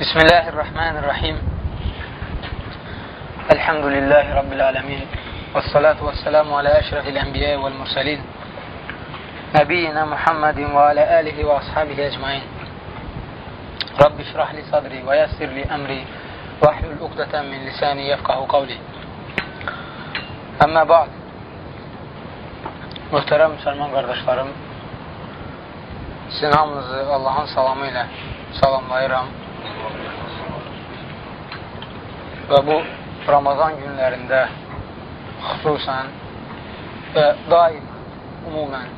بسم الله الرحمن الرحيم. الحمد لله رب العالمين والصلاة والسلام على أشرف الأنبياء والمرسلين نبينا محمد وعلى آله وأصحابه أجمعين. رب اشرح لي صدري ويسر لي أمري واحلل عقدة من لساني يفقه قولي. Əmmə ba'd Möhtərəm müsəlman qardaşlarım Sizin hamınızı Allahın salamı ilə salamlayıram. Və bu Ramazan günlərində xüsusən və daim umumən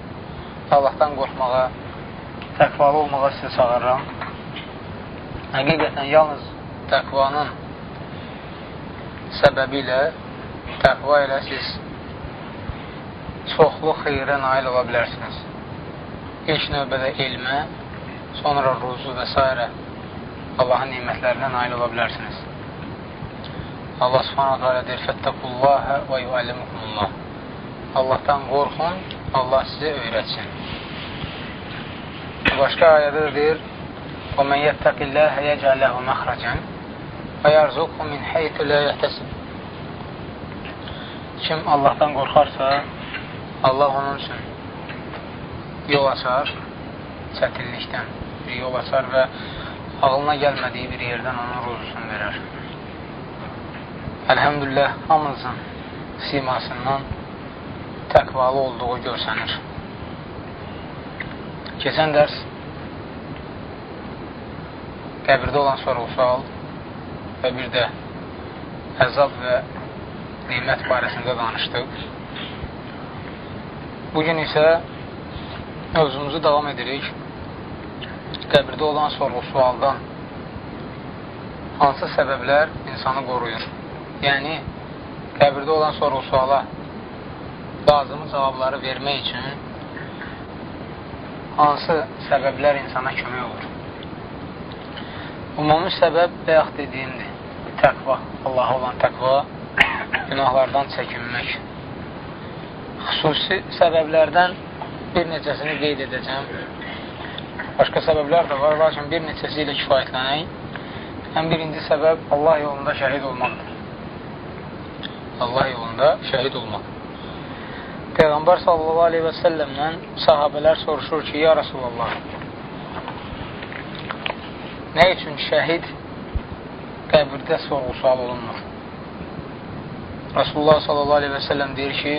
Allahdan qorxmağa, təqvalı olmağa sizi çağırıram. Həqiqətən yalnız təqvanın səbəbi ilə təqva ilə siz çoxlu xeyrə nail ola bilərsiniz. İlk növbədə elmə, sonra ruzu və s. Allahın nimətlərinə nail ola bilərsiniz. Allah subhanahu teala deyir, Fəttəqullahə və yuəllimukumullah. Allahdan qorxun, Allah sizə öyrətsin. Başqa ayədə də deyir, Və mən yəttəqilləhə yəcəlləhu məxrəcən və yarzuqhu min heytü lə yəhtəsib. Kim Allahdan qorxarsa, Allah onun üçün yol açar, çətinlikdən bir yol açar və ağılına gəlmədiyi bir yerdən onun ruzusunu verər. Əlhəmdülillah, hamımızın simasından təqvalı olduğu görsənir. Keçən dərs qəbirdə olan sorğu-sual və bir də əzab və nimət barəsində danışdıq. Bugün isə mövzumuzu davam edirik. Qəbirdə olan sorğu-sualdan hansı səbəblər insanı qoruyur? Yəni, qəbirdə olan sorğu-suala lazımı cavabları vermək üçün hansı səbəblər insana kömək olur? Ümumi səbəb bəyək dediyimdir, təqva, Allaha olan təqva, günahlardan çəkinmək. Xüsusi səbəblərdən bir neçəsini qeyd edəcəm. Başqa səbəblər də var, lakin bir neçəsi ilə kifayətlənək. Ən birinci səbəb Allah yolunda şəhid olmaqdır. Allah yolunda şəhid olmaq. Peyğəmbər sallallahu aleyhi və səlləmdən sahabələr soruşur ki, ya Rasulallah, nə üçün şəhid qəbirdə sorğu-sual olunmur? Rasulullah sallallahu aleyhi və səlləm deyir ki,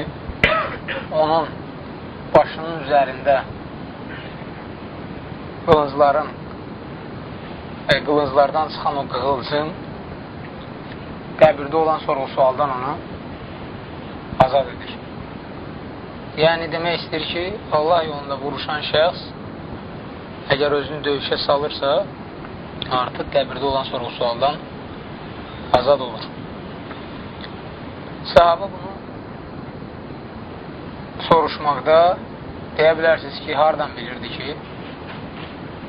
onun başının üzərində qılıncların e, qılınclardan çıxan o qığılcım qəbirdə olan sorğu-sualdan onu azad edir. Yəni, demək istəyir ki, Allah yolunda vuruşan şəxs əgər özünü döyüşə salırsa, artıq qəbirdə olan sorğu-sualdan azad olur. Sahabə bunu soruşmaqda deyə bilərsiniz ki, hardan bilirdi ki,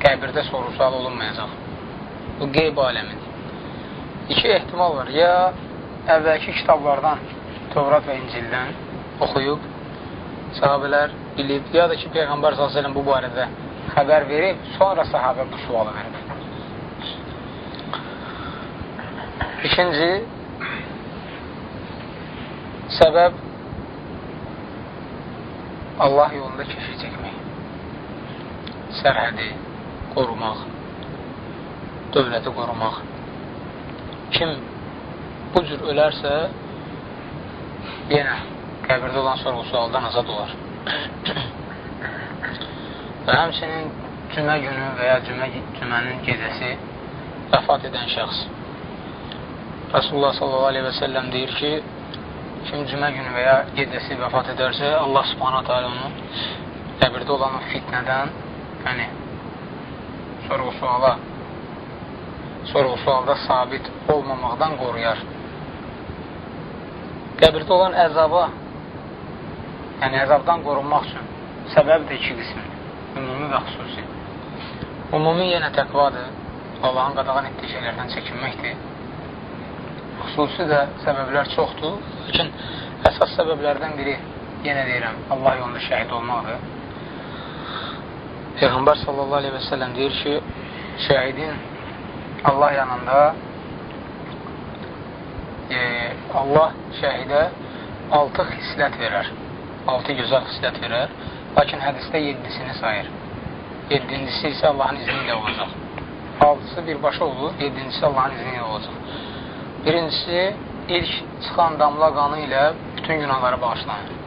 qəbirdə soru-sual olunmayacaq. Bu qeyb aləmidir. İki ehtimal var. Ya əvvəlki kitablardan, Tövrat və İncildən oxuyub, sahabələr bilib, ya da ki, Peyğəmbər s.ə.v bu barədə xəbər verib, sonra sahabə bu sualı verib. İkinci səbəb Allah yolunda keşik çəkmək, sərhədi qorumaq, dövləti qorumaq. Kim bu cür ölərsə, yenə qəbirdə olan sorğu-sualdan azad olar. və həmçinin cümə günü və ya cümə, cümənin gecəsi vəfat edən şəxs. Rasulullah sallallahu aleyhi və səlləm deyir ki, kim cümə günü və ya gecəsi vəfat edərsə, Allah subhanət hələ onu qəbirdə olan fitnədən, yəni sorğu-suala sorğu-sualda sabit olmamaqdan qoruyar. Qəbirdə olan əzaba yəni əzabdan qorunmaq üçün səbəb də iki qismdir. Ümumi və xüsusi. Ümumi yenə təqvadır. Allahın qadağan etdiyi şeylərdən çəkinməkdir. Xüsusi də səbəblər çoxdur. Lakin əsas səbəblərdən biri, yenə deyirəm, Allah yolunda şəhid olmaqdır. Peyğəmbər sallallahu aleyhi və səlləm deyir ki, şəhidin Allah yanında e, Allah şəhidə altı xislət verər. Altı gözəl xislət verər. Lakin hədisdə yedisini sayır. Yedincisi isə Allahın izni ilə olacaq. Altısı birbaşa olur, yedincisi Allahın izni ilə olacaq. Birincisi, ilk çıxan damla qanı ilə bütün günahları bağışlanır.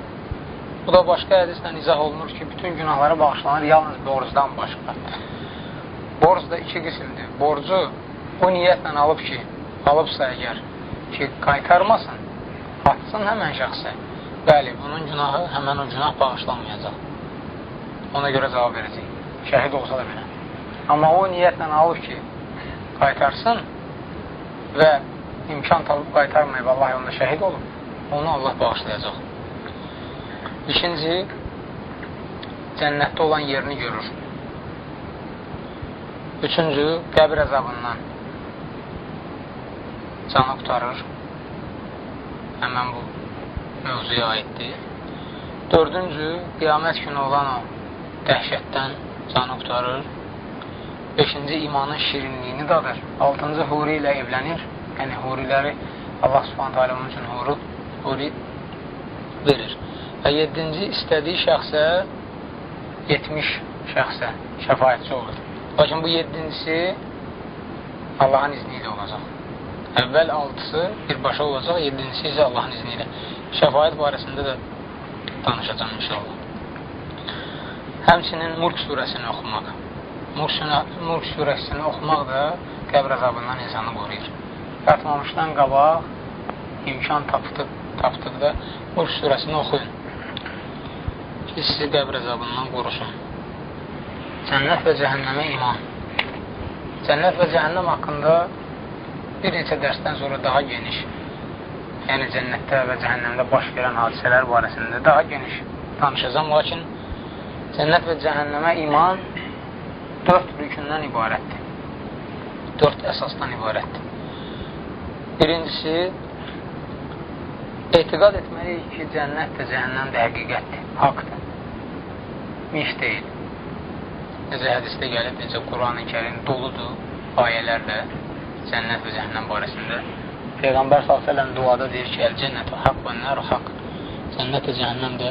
Bu da başqa hədislə izah olunur ki, bütün günahları bağışlanır yalnız borcdan başqa. Borc da iki qismdir. Borcu o niyyətlə alıb ki, alıbsa əgər ki, qaytarmasın, atsın həmən şəxsə. Bəli, bunun günahı həmən o günah bağışlanmayacaq. Ona görə cavab verəcək. Şəhid olsa da belə. Amma o niyyətlə alıb ki, qaytarsın və imkan tapıb qaytarmayıb Allah yolunda şəhid olub, onu Allah bağışlayacaq. İkinci, cənnətdə olan yerini görür. Üçüncü, qəbir əzabından canı qutarır. Həmən bu mövzuya aiddir. Dördüncü, qiyamət günü olan o dəhşətdən canı qutarır. Beşinci, imanın şirinliyini dadır. Altıncı, huri ilə evlənir. Yəni, huriləri Allah subhanətə alə onun üçün huru, huri verir. Və yedinci, istədiyi şəxsə 70 şəxsə şəfayətçi olur. Lakin bu yedincisi Allahın izni ilə olacaq. Əvvəl altısı birbaşa olacaq, yedincisi isə Allahın izni ilə. Şəfayət barəsində də danışacağım inşallah. Həmçinin Mulk surəsini oxumaq. Mulk surəsini oxumaq da qəbr əzabından insanı qoruyur. Yatmamışdan qabaq imkan tapdıq, tapdıqda Mulk surəsini oxuyun ki, sizi qəbr əzabından qorusun. Cənnət və cəhənnəmə iman. Cənnət və cəhənnəm haqqında bir neçə dərsdən sonra daha geniş, yəni cənnətdə və cəhənnəmdə baş verən hadisələr barəsində daha geniş danışacağım. Lakin cənnət və cəhənnəmə iman dörd rükündən ibarətdir. Dörd əsasdan ibarətdir. Birincisi, etiqad etməliyik ki, cənnət də cəhənnəm də həqiqətdir, haqdır. Miş deyil. Necə hədisdə gəlib, necə Quran-ı kərim doludur ayələrlə cənnət və cəhənnəm barəsində. Peyğəmbər s.ə.v duada deyir ki, əl-cənnət və haqq və nər haqq. Cənnət və cəhənnəm də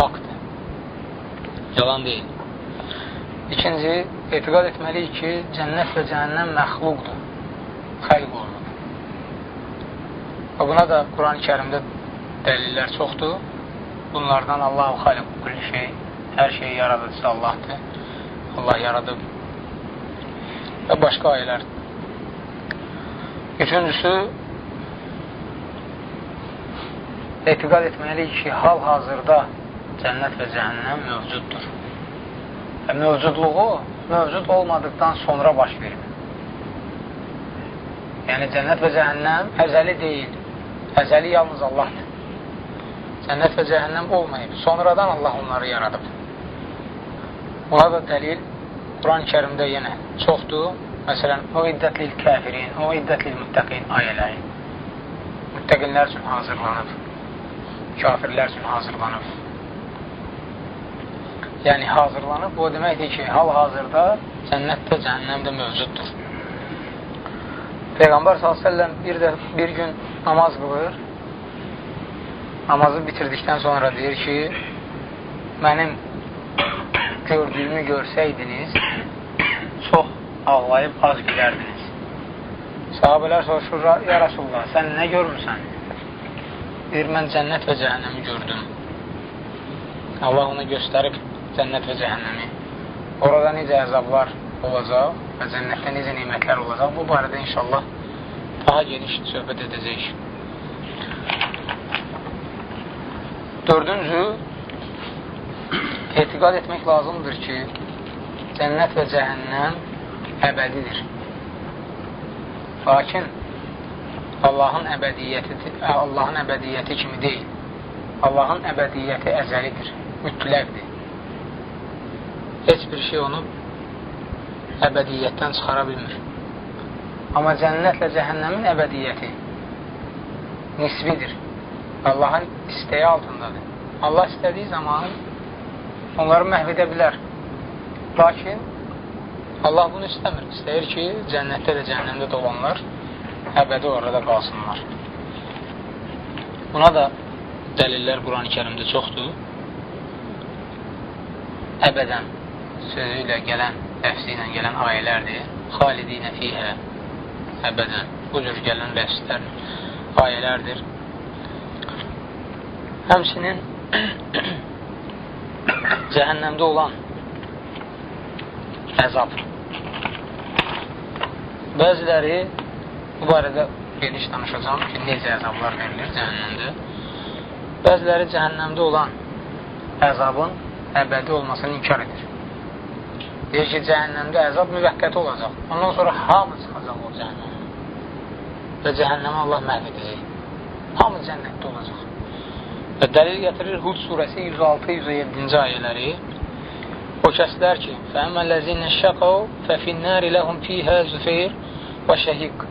haqdır. Yalan deyil. İkinci, etiqad etməliyik ki, cənnət və cəhənnəm məxluqdur, xəlq olunub. Və buna da Quran-ı kərimdə dəlillər çoxdur. Bunlardan Allah-u xaliq kulli şey, hər şeyi yaradıcısı Allahdır. Allah yaradıb və başqa ayələr. Üçüncüsü, etiqad etməliyik ki, hal-hazırda cənnət və cəhənnəm mövcuddur. Və mövcudluğu mövcud olmadıqdan sonra baş verir. Yəni, cənnət və cəhənnəm əzəli deyil. Əzəli yalnız Allahdır. Cənnət və cəhənnəm olmayıb. Sonradan Allah onları yaradıb. Buna da dəlil Quran-ı kərimdə yenə çoxdur. Məsələn, o iddətlil kəfirin, o iddətlil müttəqin ayələri. Müttəqinlər üçün hazırlanıb, kafirlər üçün hazırlanıb. Yəni, hazırlanıb, o deməkdir ki, hal-hazırda cənnətdə, cəhənnəmdə mövcuddur. Peyğəmbər s.ə.v bir, də, bir gün namaz qılır, namazı bitirdikdən sonra deyir ki, mənim gördüyümü görsəydiniz, çox ağlayıb az gülərdiniz. Sahabələr soruşur, ya Rasulullah, sən nə görmüsən? Deyir, mən cənnət və cəhənnəmi gördüm. Allah ona göstərib cənnət və cəhənnəmi. Orada necə əzablar olacaq və cənnətdə necə nimətlər olacaq. Bu barədə inşallah daha geniş söhbət edəcək. Dördüncü, etiqad etmək lazımdır ki, cənnət və cəhənnəm əbədidir. Lakin Allahın əbədiyyəti Allahın əbədiyyəti kimi deyil. Allahın əbədiyyəti əzəlidir, mütləqdir. Heç bir şey onu əbədiyyətdən çıxara bilmir. Amma cənnətlə cəhənnəmin əbədiyyəti nisbidir. Allahın istəyi altındadır. Allah istədiyi zaman onları məhv edə bilər. Lakin Allah bunu istəmir. İstəyir ki, cənnətdə də, cəhənnəmdə də olanlar əbədi orada qalsınlar. Buna da dəlillər Quran-ı kərimdə çoxdur. Əbədən sözü ilə gələn, ləfsi ilə gələn ayələrdir. Xalidinə fiyhə əbədən. Bu cür gələn ləfslər ayələrdir. Həmsinin cəhənnəmdə olan əzab. Bəziləri bu barədə geniş danışacağım ki, necə əzablar verilir cəhənnəmdə. Bəziləri cəhənnəmdə olan əzabın əbədi olmasını inkar edir. Deyir ki, cəhənnəmdə əzab müvəqqəti olacaq. Ondan sonra hamı çıxacaq o cəhənnəmə. Və cəhənnəmə Allah məhv edəcək. Hamı cənnətdə olacaq. Və dəlil gətirir Hud surəsi 106-107-ci ayələri. O kəslər ki, fəəməlləzinə şəqəv fəfinnəri ləhum fiyhə züfeyr və şəhiq.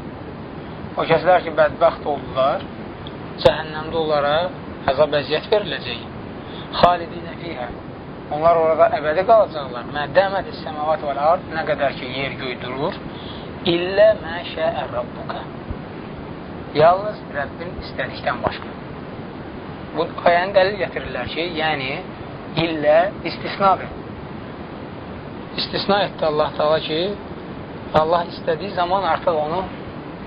O kəslər ki, bədbəxt oldular, cəhənnəmdə onlara əzab əziyyət veriləcək. Xalidinə fiyhə. Onlar orada əbədi qalacaqlar. Mədəməd səməvat və ard nə qədər ki, yer göy durur, illə məşəə rabbuka. Yalnız Rəbbin istədikdən başqa. Bu ayəni dəlil gətirirlər ki, yəni illə istisnadır. İstisna etdi Allah Taala ki, Allah istədiyi zaman artıq onu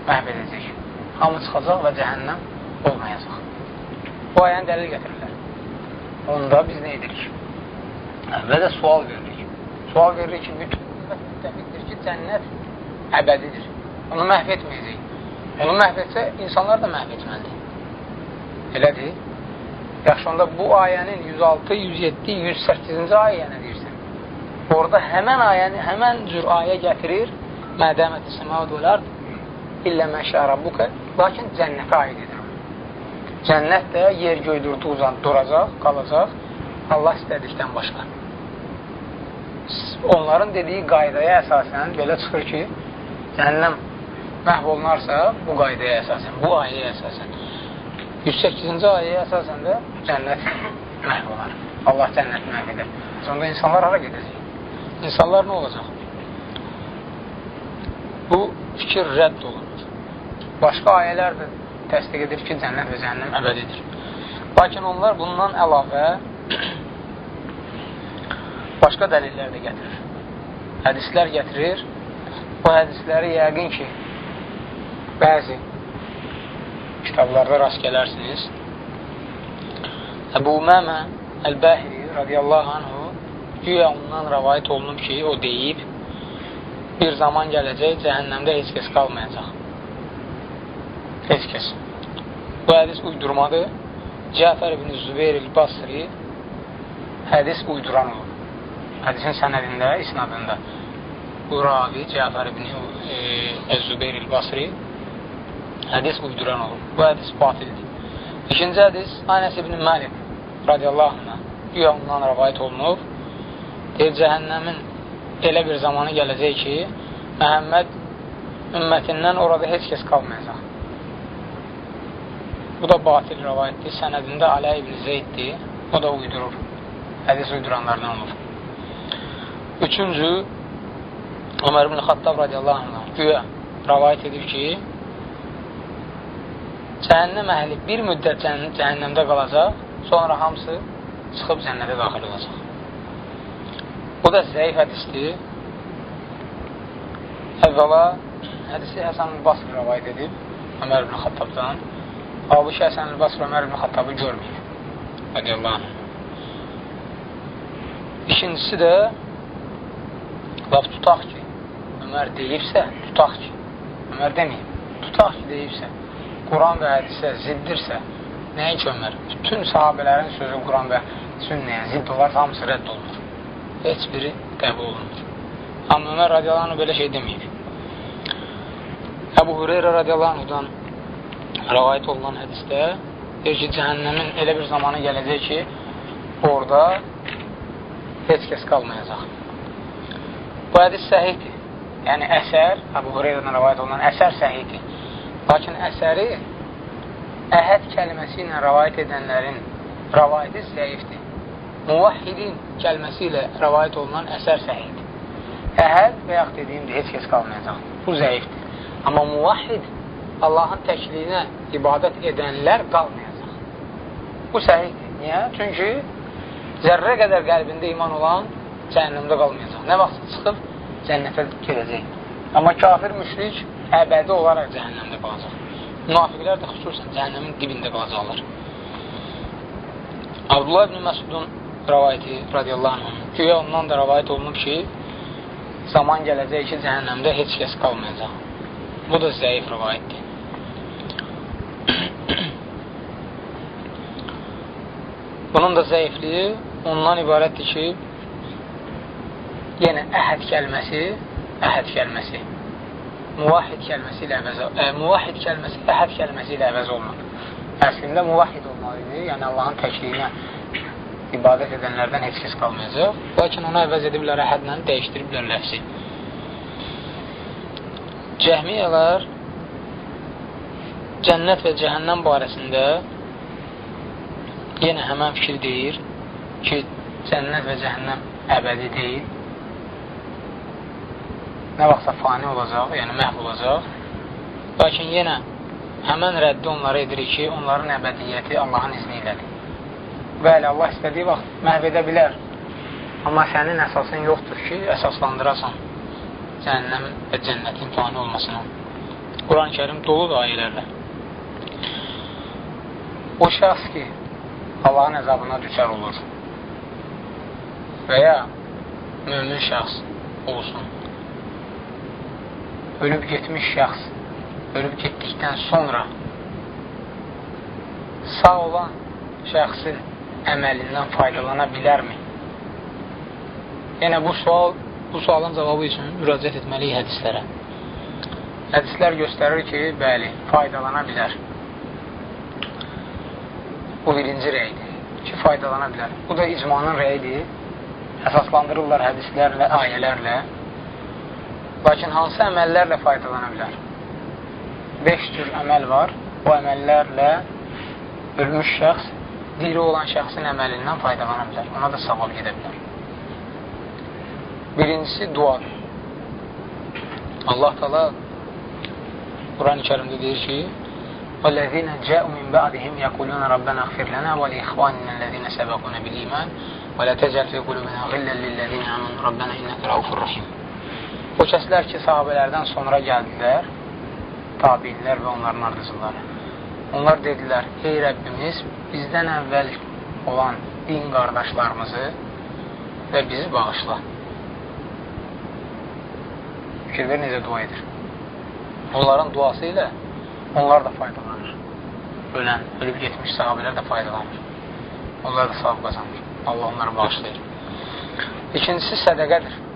məhv edəcək. Hamı çıxacaq və cəhənnəm olmayacaq. Bu ayəni dəlil gətirirlər. Onda biz nə edirik? Və də sual veririk. Sual veririk ki, bütün müttəfiqdir ki, cənnət əbədidir. Onu məhv etməyəcək. Onu məhv etsə, insanlar da məhv etməlidir. Elədir. Yaxşı, onda bu ayənin 106, 107, 108-ci ayə nə deyirsən? Orada həmən ayəni, həmən cür ayə gətirir. Mədəməti səməvad olar, illə məşə rabbuka, lakin cənnətə aid edir. Cənnət də yer göy durduqca duracaq, qalacaq, Allah istədikdən başqa. Onların dediyi qaydaya əsasən belə çıxır ki, cəhənnəm məhv olunarsa, bu qaydaya əsasən, bu ayəyə əsasən. 108-ci ayəyə əsasən də cənnət məhv olar. Allah cənnət məhv edər. Sonra insanlar hara gedəcək? İnsanlar nə olacaq? Bu fikir rədd olunur. Başqa ayələr də təsdiq edir ki, cənnət və cəhənnəm əbədidir. Lakin onlar bundan əlavə başqa dəlillər də gətirir. Hədislər gətirir. Bu hədisləri yəqin ki, bəzi kitablarda rast gələrsiniz. Əbu Məmə Əl-Bəhri radiyallahu anhu güya ondan rəvayət olunub ki, o deyib bir zaman gələcək, cəhənnəmdə heç kəs qalmayacaq. Heç kəs. Bu hədis uydurmadır. Cəfər ibn Zübeyir il-Basri hədis uyduran olur. Hədisin sənədində, isnadında bu ravi Cəfər ibn e, Zübeyir il-Basri hədis uyduran olur. Bu hədis batildir. İkinci hədis Anəs ibn Məlik radiyallahu anhına güya ondan rəvayət olunub. Deyir, cəhənnəmin elə bir zamanı gələcək ki, Məhəmməd ümmətindən orada heç kəs qalmayacaq. Bu da batil rəvayətdir. Sənədində Alə ibn Zeyddir. O da uydurur. Hədis uyduranlardan olur. Üçüncü, Ömər ibn Xattab radiyallahu anh güya rəvayət edir ki, cəhənnəm əhli bir müddət cəhənnəmdə qalacaq, sonra hamısı çıxıb cənnətə daxil olacaq. Bu da zəif hədisdir. Əvvəla, hədisi Həsən Basr rəvayət edib, Ömər ibn Xattabdan. Halbuki Həsən Basr Ömər ibn Xattabı görməyib. Radiyallahu anh. İkincisi də, laf tutaq ki, Ömər deyibsə, tutaq ki, Ömər deməyib, tutaq ki, deyibsə, Quran və hədisə ziddirsə, nəinki Ömər? Bütün sahabələrin sözü Quran və sünnəyə zidd olar, hamısı rədd olunur. Heç biri qəbul olunur. Amma Ömər radiyallahu belə şey deməyib. Əbu Hüreyrə radiyallahu rəvayət olunan hədisdə deyir ki, cəhənnəmin elə bir zamanı gələcək ki, orada heç kəs qalmayacaq. Bu hədis səhihdir. Yəni, əsər, Əbu Hüreyrədən rəvayət olunan əsər səhihdir. Lakin əsəri əhəd kəlməsi ilə rəvayət edənlərin rəvayəti zəifdir. Muvahhidin kəlməsi ilə rəvayət olunan əsər səhihdir. əhəd və yaxud dediyimdir, heç kəs qalmayacaq. Bu zəifdir. Amma muvahid Allahın təkliyinə ibadət edənlər qalmayacaq. Bu səhiddir. Niyə? Çünki zərrə qədər qəlbində iman olan cəhənnəmdə qalmayacaq. Nə vaxt çıxıb cənnətə gedəcək. Amma kafir, müşrik əbədi olaraq cəhənnəmdə qalacaq. Münafiqlər də xüsusən cəhənnəmin dibində qalacaqlar. Abdullah ibn Məsudun rəvayəti radiyallahu anh, güya ondan da rəvayət olunub ki, zaman gələcək ki, cəhənnəmdə heç kəs qalmayacaq. Bu da zəif rəvayətdir. Bunun da zəifliyi ondan ibarətdir ki, yenə əhəd kəlməsi, əhəd kəlməsi, muvahid kəlməsi ilə əvəz, ə, muvahid kəlməsi əhəd kəlməsi ilə əvəz olunur. Əslində muvahid olmalıdır, yəni Allahın təkliyinə ibadət edənlərdən heç kəs qalmayacaq. Lakin onu əvəz ediblər əhədlə, dəyişdiriblər ləfsi. Cəhmiyyələr cənnət və cəhənnəm barəsində yenə həmən fikir deyir ki, cənnət və cəhənnəm əbədi deyil. Nə vaxtsa fani olacaq, yəni məhv olacaq. Lakin yenə həmən rəddi onlara edirik ki, onların əbədiyyəti Allahın izni ilədir. Bəli, Allah istədiyi vaxt məhv edə bilər. Amma sənin əsasın yoxdur ki, əsaslandırasan cəhənnəmin və cənnətin fani olmasına. Quran-ı kərim doludur ayələrlə. O şəxs ki, Allahın əzabına düşər olur və ya mümin şəxs olsun, ölüb getmiş şəxs, ölüb getdikdən sonra sağ olan şəxsin əməlindən faydalana bilərmi? Yəni, bu sual, bu sualın cavabı üçün müraciət etməliyik hədislərə. Hədislər göstərir ki, bəli, faydalana bilər. Bu birinci rəydir ki, faydalana bilər. Bu da icmanın rəyidir. Əsaslandırırlar hədislərlə, ayələrlə. Lakin hansı əməllərlə faydalana bilər? 5 tür əməl var. Bu əməllərlə ölmüş şəxs diri olan şəxsin əməlindən faydalana bilər. Ona da savab gedə bilər. Birincisi duadır. Allah tala Quran-ı kərimdə deyir ki, وَالَّذِينَ جَاءُوا مِنْ بَعْدِهِمْ يَقُولُونَ رَبَّنَا اغْفِرْ لَنَا وَلِإِخْوَانِنَا الَّذِينَ سَبَقُونَ بِالْإِيمَانِ وَلَا تَجْعَلْ فِي قُلُوبِنَا غِلًّا لِلَّذِينَ آمَنُوا رَبَّنَا إِنَّكَ رَءُوفٌ رَحِيمٌ O kəslər ki, sahabələrdən sonra gəldilər, tabinlər və onların ardıcıları. Onlar dedilər, ey Rəbbimiz, bizdən əvvəl olan din qardaşlarımızı və bizi bağışla. Fikir ver, necə dua edir. Onların duası ilə onlar da faydalanır. Ölən, ölüb getmiş sahabələr də faydalanır. Onlar da savab qazanır. Allah onları bağışlayır. İkincisi sədəqədir.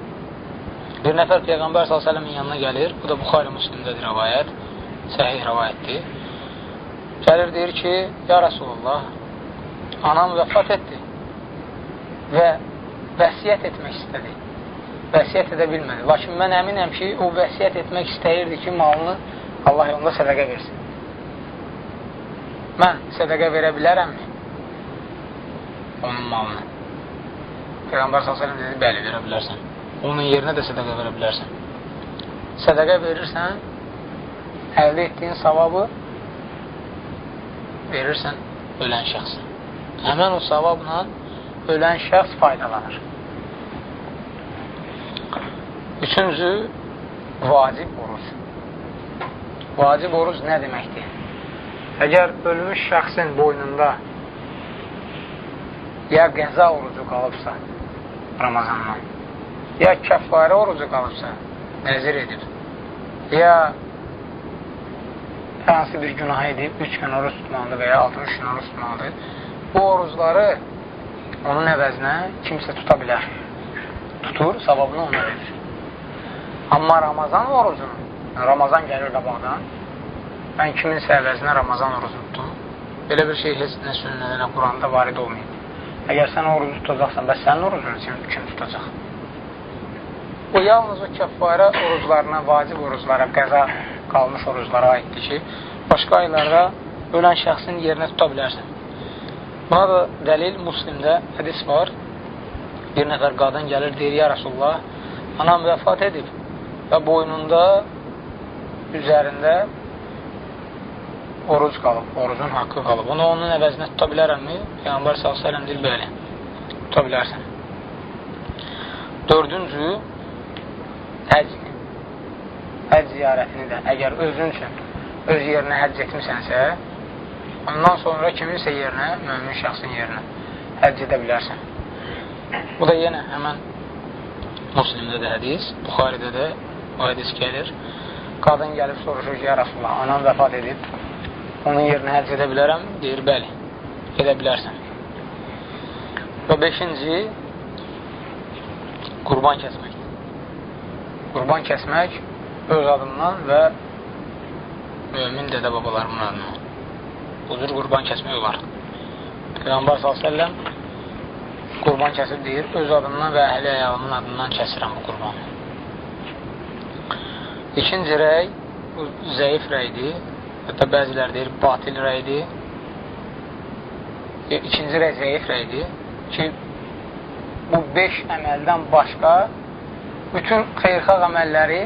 Bir nəfər Peyğəmbər s.ə.v-in yanına gəlir. Bu da Buxari Müslimdədir rəvayət. Səhih rəvayətdir. Gəlir deyir ki, Ya Rasulullah, anam vəfat etdi və vəsiyyət etmək istədi. Vəsiyyət edə bilmədi. Lakin mən əminəm ki, o vəsiyyət etmək istəyirdi ki, malını Allah yolunda sədəqə versin. Mən sədəqə verə bilərəmmi? Onun malını. Peyğəmbər s.ə.v dedi, bəli, verə bilərsən. Onun yerinə də sədəqə verə bilərsən. Sədəqə verirsən, əldə etdiyin savabı verirsən ölən şəxsə. Həmən o savabla ölən şəxs faydalanır. Üçüncü, vacib oruc. Vacib oruc nə deməkdir? Əgər ölmüş şəxsin boynunda ya qəza orucu qalıbsa Ramazandan, ya kəffarə orucu qalıbsa, nəzir edib, ya hansı bir günah edib, 3 gün oruç tutmalıdır və ya 60 gün oruç tutmalıdır, bu orucları onun əvəzinə kimsə tuta bilər. Tutur, savabını ona verir. Amma Ramazan orucunu, Ramazan gəlir qabaqdan, mən kiminsə əvəzinə Ramazan orucu tutdum. Belə bir şey heç nə sünnədə, nə Quranda varid olmayıb. Əgər sən orucu tutacaqsan, bəs sənin orucunu kim, kim tutacaq? Bu yalnız o kəffarə oruclarına, vacib oruclara, qəza qalmış oruclara aiddir ki, başqa aylarda ölən şəxsin yerinə tuta bilərsən. Buna da dəlil Muslimdə hədis var. Bir nəfər qadın gəlir, deyir, ya Rasulullah, anam vəfat edib və boynunda üzərində oruc qalıb, orucun haqqı qalıb. Onu onun əvəzinə tuta bilərəmmi? Peyğəmbər s.ə.v deyir, bəli, tuta bilərsən. Dördüncü, həc. Həc ziyarətini də, əgər özün üçün öz yerinə həcc etmisənsə, ondan sonra kiminsə yerinə, mümin şəxsin yerinə həcc edə bilərsən. Bu da yenə həmən Muslimdə də hədis, Buxaridə də o hədis gəlir. Qadın gəlib soruşur ki, ya Rasulullah, anam vəfat edib, onun yerinə həcc edə bilərəm? Deyir, bəli, edə bilərsən. Və beşinci, qurban kəsmək. Qurban kəsmək öz adından və mümin dədə babalarımın adından. Bu cür qurban kəsmək olar. Peyğəmbər s.ə.v qurban kəsib deyir, öz adından və əhli əyalımın adından kəsirəm bu qurbanı. İkinci rəy, bu zəif rəydir. Hətta bəzilər deyir, batil rəydir. İkinci rəy zəif rəydir ki, bu beş əməldən başqa bütün xeyrxaq əməlləri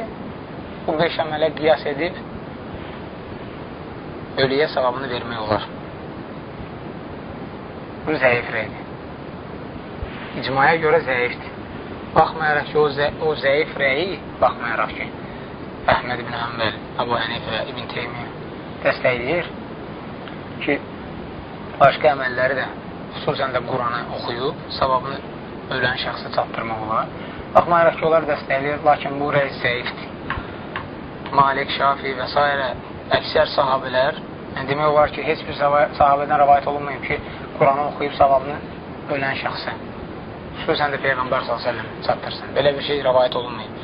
bu beş əmələ qiyas edib ölüyə savabını vermək olar. Bu zəif rəydir. İcmaya görə zəifdir. Baxmayaraq ki, o, zə o zəif rəyi, baxmayaraq ki, Əhməd ibn Həmbəl, Əbu Hənifə, İbn Teymiyyə dəstəkləyir ki, başqa əməlləri də, xüsusən də Quranı oxuyub, savabını ölən şəxsə çatdırmaq olar. Baxmayaraq ki, onlar dəstəkləyir, lakin bu rəy zəifdir. Malik, Şafi və s. əksər sahabələr, yəni demək olar ki, heç bir sahabədən rəvayət olunmayıb ki, Quranı oxuyub savabını ölən şəxsə, xüsusən də Peyğəmbər s.ə.v çatdırsın. Belə bir şey rəvayət olunmayıb.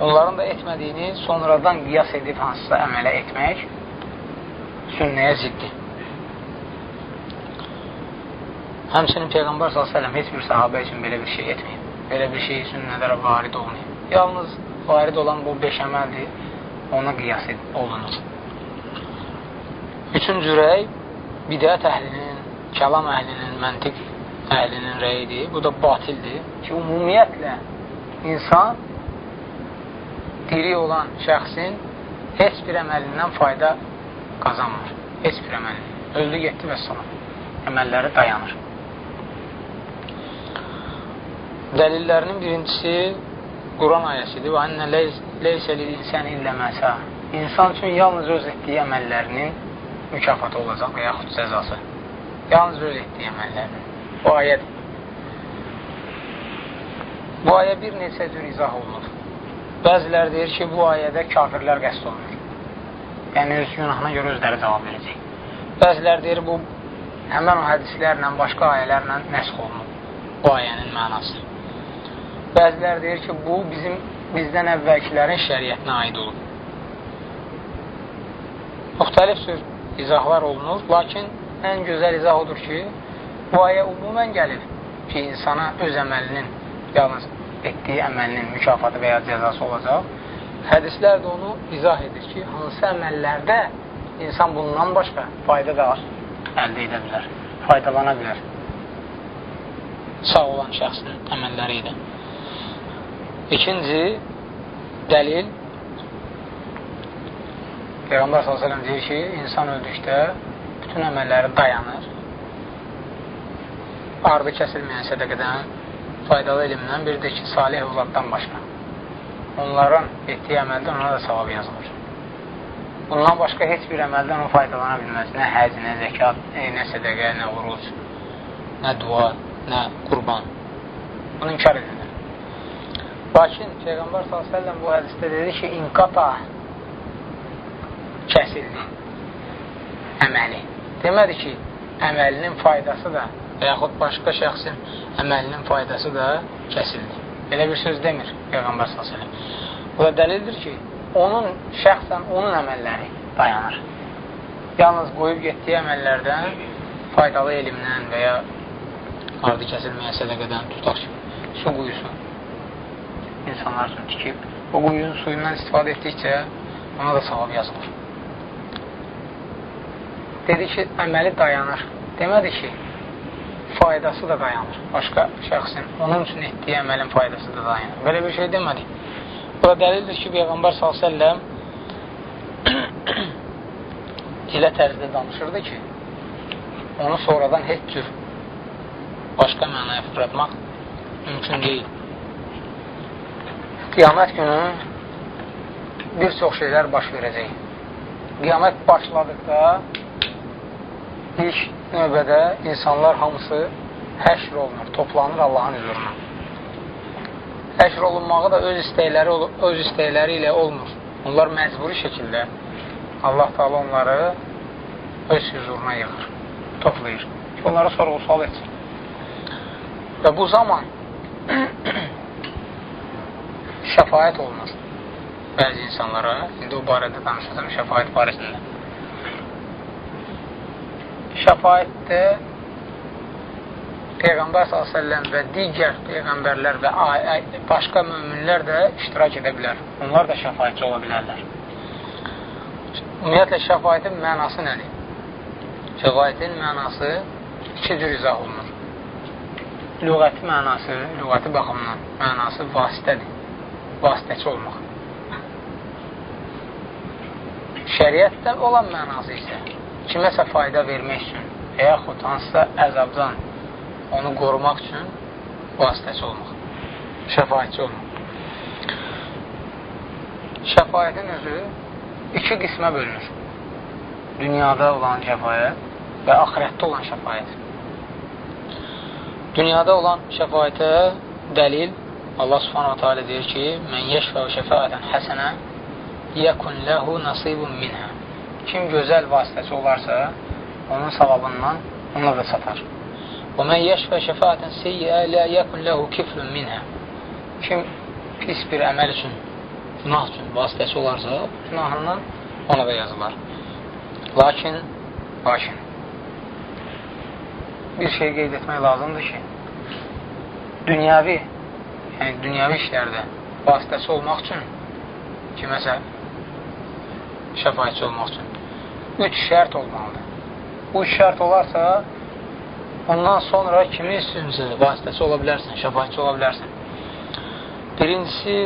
Onların da etmədiyini sonradan qiyas edib hansısa əmələ etmək sünnəyə ziddir. Həmçinin Peyğəmbər s.ə.v heç bir sahabə üçün belə bir şey etməyib. Belə bir şey sünnələrə varid olmayıb. Yalnız varid olan bu beş əməldir, ona qiyas olunur. Üçüncü rəy bidət əhlinin, kəlam əhlinin, məntiq əhlinin rəyidir. Bu da batildir ki, ümumiyyətlə insan diri olan şəxsin heç bir əməlindən fayda qazanmır. Heç bir əməli. Öldü, getdi və salam. Əməlləri dayanır. Dəlillərinin birincisi Quran ayəsidir. Və annə leysə lil insan illə məsə. İnsan üçün yalnız öz etdiyi əməllərinin mükafatı olacaq və yaxud cəzası. Yalnız öz etdiyi əməllərinin. Bu ayədir. Bu ayə bir neçə cür izah olunur. Bəzilər deyir ki, bu ayədə kafirlər qəst olunur. Yəni, öz günahına görə özləri cavab verəcək. Bəzilər deyir, bu həmən o hədislərlə, başqa ayələrlə nəsx olunur bu ayənin mənası. Bəzilər deyir ki, bu bizim bizdən əvvəlkilərin şəriətinə aid olub. Müxtəlif sür izahlar olunur, lakin ən gözəl izah odur ki, bu ayə umumən gəlib ki, insana öz əməlinin yalnız etdiyi əməlinin mükafatı və ya cəzası olacaq. Hədislər də onu izah edir ki, hansı əməllərdə insan bundan başqa fayda da əldə edə bilər, faydalana bilər. Sağ olan şəxsin əməlləri ilə. İkinci dəlil Peyğəmbər s.ə.v deyir ki, insan öldükdə bütün əməlləri dayanır. Ardı kəsilməyən sədəqədən faydalı elmdən, bir də ki, salih evladdan başqa. Onların etdiyi əməldən ona da savab yazılır. Bundan başqa heç bir əməldən o faydalana bilməz. Nə həc, nə zəkat, e, nə sədəqə, nə oruc, nə dua, nə qurban. Bunu inkar edilir. Lakin Peyğəmbər s.ə.v bu hədisdə dedi ki, inqata kəsildi əməli. Demədi ki, əməlinin faydası da və yaxud başqa şəxsin əməlinin faydası da kəsildi. Belə bir söz demir Peyğəmbər s.ə.v. Bu da dəlildir ki, onun şəxsən onun əməlləri dayanır. Yalnız qoyub getdiyi əməllərdən faydalı elmdən və ya ardı kəsilməyə sədəqədən tutaq ki, su quyusu insanlar üçün tikib, o quyunun suyundan istifadə etdikcə ona da savab yazılır. Dedi ki, əməli dayanır. Demədi ki, faydası da dayanır. Başqa şəxsin onun üçün etdiyi əməlin faydası da dayanır. Belə bir şey demədik. Bu da dəlildir ki, Peyğəmbər s.ə.v elə tərzdə danışırdı ki, onu sonradan heç cür başqa mənaya fırlatmaq mümkün deyil. Qiyamət günü bir çox şeylər baş verəcək. Qiyamət başladıqda ilk növbədə insanlar hamısı həşr olunur, toplanır Allahın hüzuruna. Həşr olunmağı da öz istəkləri, öz istəkləri ilə olmur. Onlar məcburi şəkildə Allah Taala onları öz hüzuruna yığır, toplayır. Onlara sorğu-sual etsin. Və bu zaman şəfayət olunur bəzi insanlara. İndi o barədə danışacağım, şəfayət barəsində. Şəfayətdə Peyğəmbər s.ə.v və digər Peyğəmbərlər və başqa müminlər də iştirak edə bilər. Onlar da şəfayətçi ola bilərlər. Ümumiyyətlə, şəfayətin mənası nədir? Şəfayətin mənası iki cür izah olunur. Lüğəti mənası, lüğəti baxımından mənası vasitədir. Vasitəçi olmaq. Şəriətdə olan mənası isə kiməsə fayda vermək üçün və yaxud hansısa əzabdan onu qorumaq üçün vasitəçi olmaq, şəfayətçi olmaq. Şəfayətin özü iki qismə bölünür. Dünyada olan şəfayət və axirətdə olan şəfayət. Dünyada olan şəfayətə dəlil Allah subhanahu teala deyir ki, Mən yeşfəv şəfayətən həsənə yəkun ləhu nasibun minhə. Kim gözəl vasitəçi olarsa, onun savabından ona da satar. Və mən yəşfə şəfaətən seyyə lə yəkun ləhu kiflun minhə. Kim pis bir əməl üçün, günah üçün vasitəsi olarsa, günahından ona da yazılar. Lakin, lakin, bir şey qeyd etmək lazımdır ki, dünyəvi, yəni dünyəvi işlərdə vasitəsi olmaq üçün, kiməsə şəfayətçi olmaq üçün, üç şərt olmalıdır. Bu şərt olarsa, Ondan sonra kimin üstüncə vasitəsi ola bilərsən, şəfayətçi ola bilərsən. Birincisi,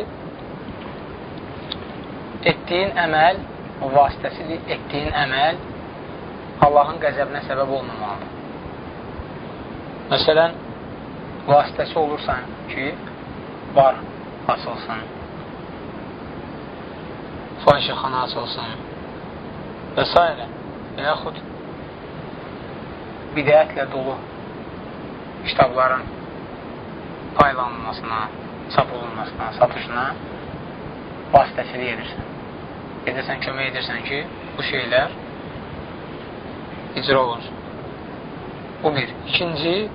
etdiyin əməl, o vasitəsi etdiyin əməl Allahın qəzəbinə səbəb olmamalıdır. Məsələn, vasitəsi olursan ki, bar açılsın, fahişəxana açılsın və s. və yaxud bidəyətlə dolu kitabların paylanılmasına, çap olunmasına, satışına vasitəçilik edirsən. Edirsən, kömək edirsən ki, bu şeylər icra olunsun. Bu bir. İkinci,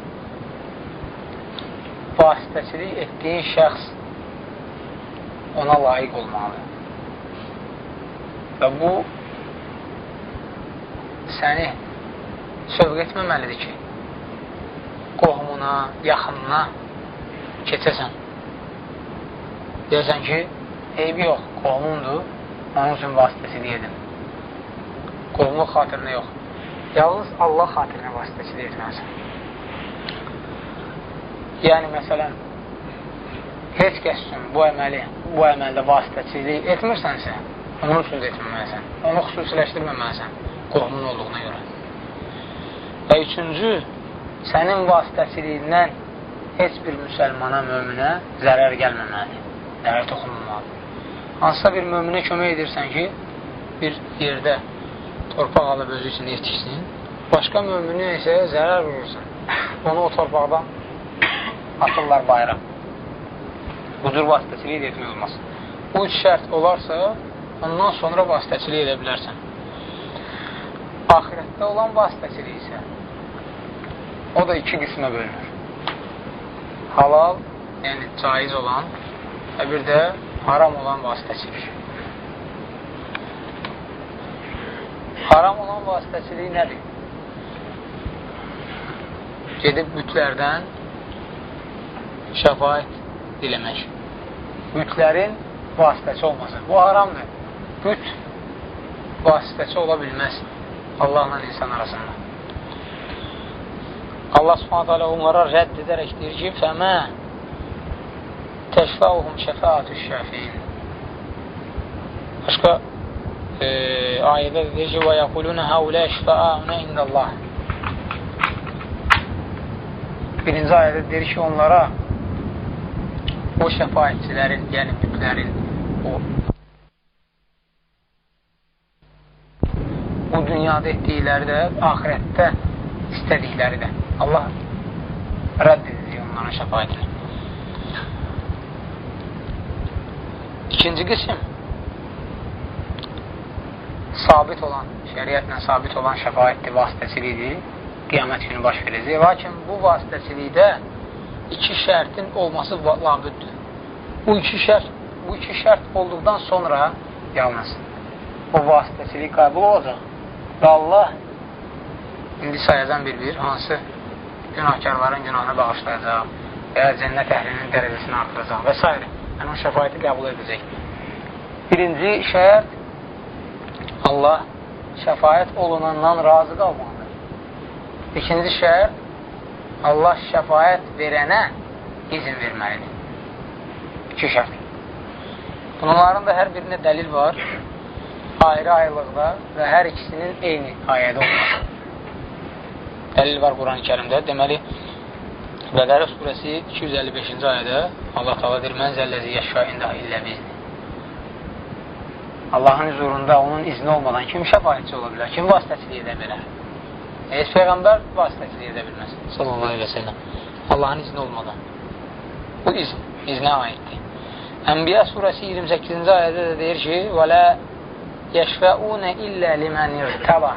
vasitəçilik etdiyin şəxs ona layiq olmalıdır. Və bu səni sövq etməməlidir ki, qohumuna, yaxınına keçəsən. Deyəsən ki, eybi yox, qohumumdur, onun üçün vasitəsilik edin. Qohumluq xatirinə yox. Yalnız Allah xatirinə vasitəsilik etməlisən. Yəni, məsələn, heç kəs üçün bu əməli, bu əməldə vasitəçilik etmirsənsə, onun üçün də etməməlisən. Onu xüsusiləşdirməməlisən qohumun olduğuna görə. Və üçüncü, sənin vasitəsiliyindən heç bir müsəlmana, möminə zərər gəlməməlidir, zərər toxunmamalıdır. Hansısa bir möminə kömək edirsən ki, bir yerdə torpaq alıb özü üçün yetişsin, başqa möminə isə zərər vurursan, onu o torpaqdan atırlar bayra. Bu cür vasitəsilik etmək olmaz. Bu üç şərt olarsa, ondan sonra vasitəçilik edə bilərsən. Ahirətdə olan vasitəçilik isə O da iki qismə bölünür. Halal, yəni caiz olan və bir də haram olan vasitəçilik. Haram olan vasitəçilik nədir? Gedib bütlərdən şəfayət diləmək. Bütlərin vasitəçi olması. Bu haramdır. Büt vasitəçi ola bilməz Allahla insan arasında. Allah subhanət hələ onlara rədd edərək deyir ki, fəmə təşfəuhum şəfəatü şəfiin. Başqa e, ayədə deyir ki, və yəqulunə həulə şəfəəunə indəllah. Birinci ayədə deyir ki, onlara o şəfayətçilərin, yəni bütlərin, o bu dünyada etdikləri də, ahirətdə istədikləri də. Allah rədd edəcək onların şəfayətini. İkinci qism sabit olan, şəriətlə sabit olan şəfayətli vasitəçilikdir. Qiyamət günü baş verəcək. Lakin bu vasitəçilikdə iki şərtin olması labüddür. Bu iki şərt, bu iki şərt olduqdan sonra yalnız o vasitəçilik qəbul olacaq və Allah indi sayacam bir-bir hansı günahkarların günahını bağışlayacaq və ya cənnət əhlinin dərəcəsini artıracaq və s. Yəni, o şəfayəti qəbul edəcək. Birinci şərt Allah şəfayət olunandan razı qalmalıdır. İkinci şərt Allah şəfayət verənə izin verməlidir. İki şərt. Bunların da hər birində dəlil var. Ayrı-ayrılıqda və hər ikisinin eyni ayədə olması. Dəlil var Quran-ı kərimdə. Deməli, Bəqərə surəsi 255-ci ayədə Allah taala deyir: "Mən zəlləzi yəşfa inda illə bizni." Allahın huzurunda onun izni olmadan kim şəfaətçi ola bilər? Kim vasitəçilik edə bilər? Heç peyğəmbər vasitəçilik edə bilməz. Sallallahu əleyhi və səlləm. Allahın izni olmadan. Bu izn iznə aiddir. Ənbiya surəsi 28-ci ayədə də deyir ki: "Və la yəşfəunə illə limən irtəba."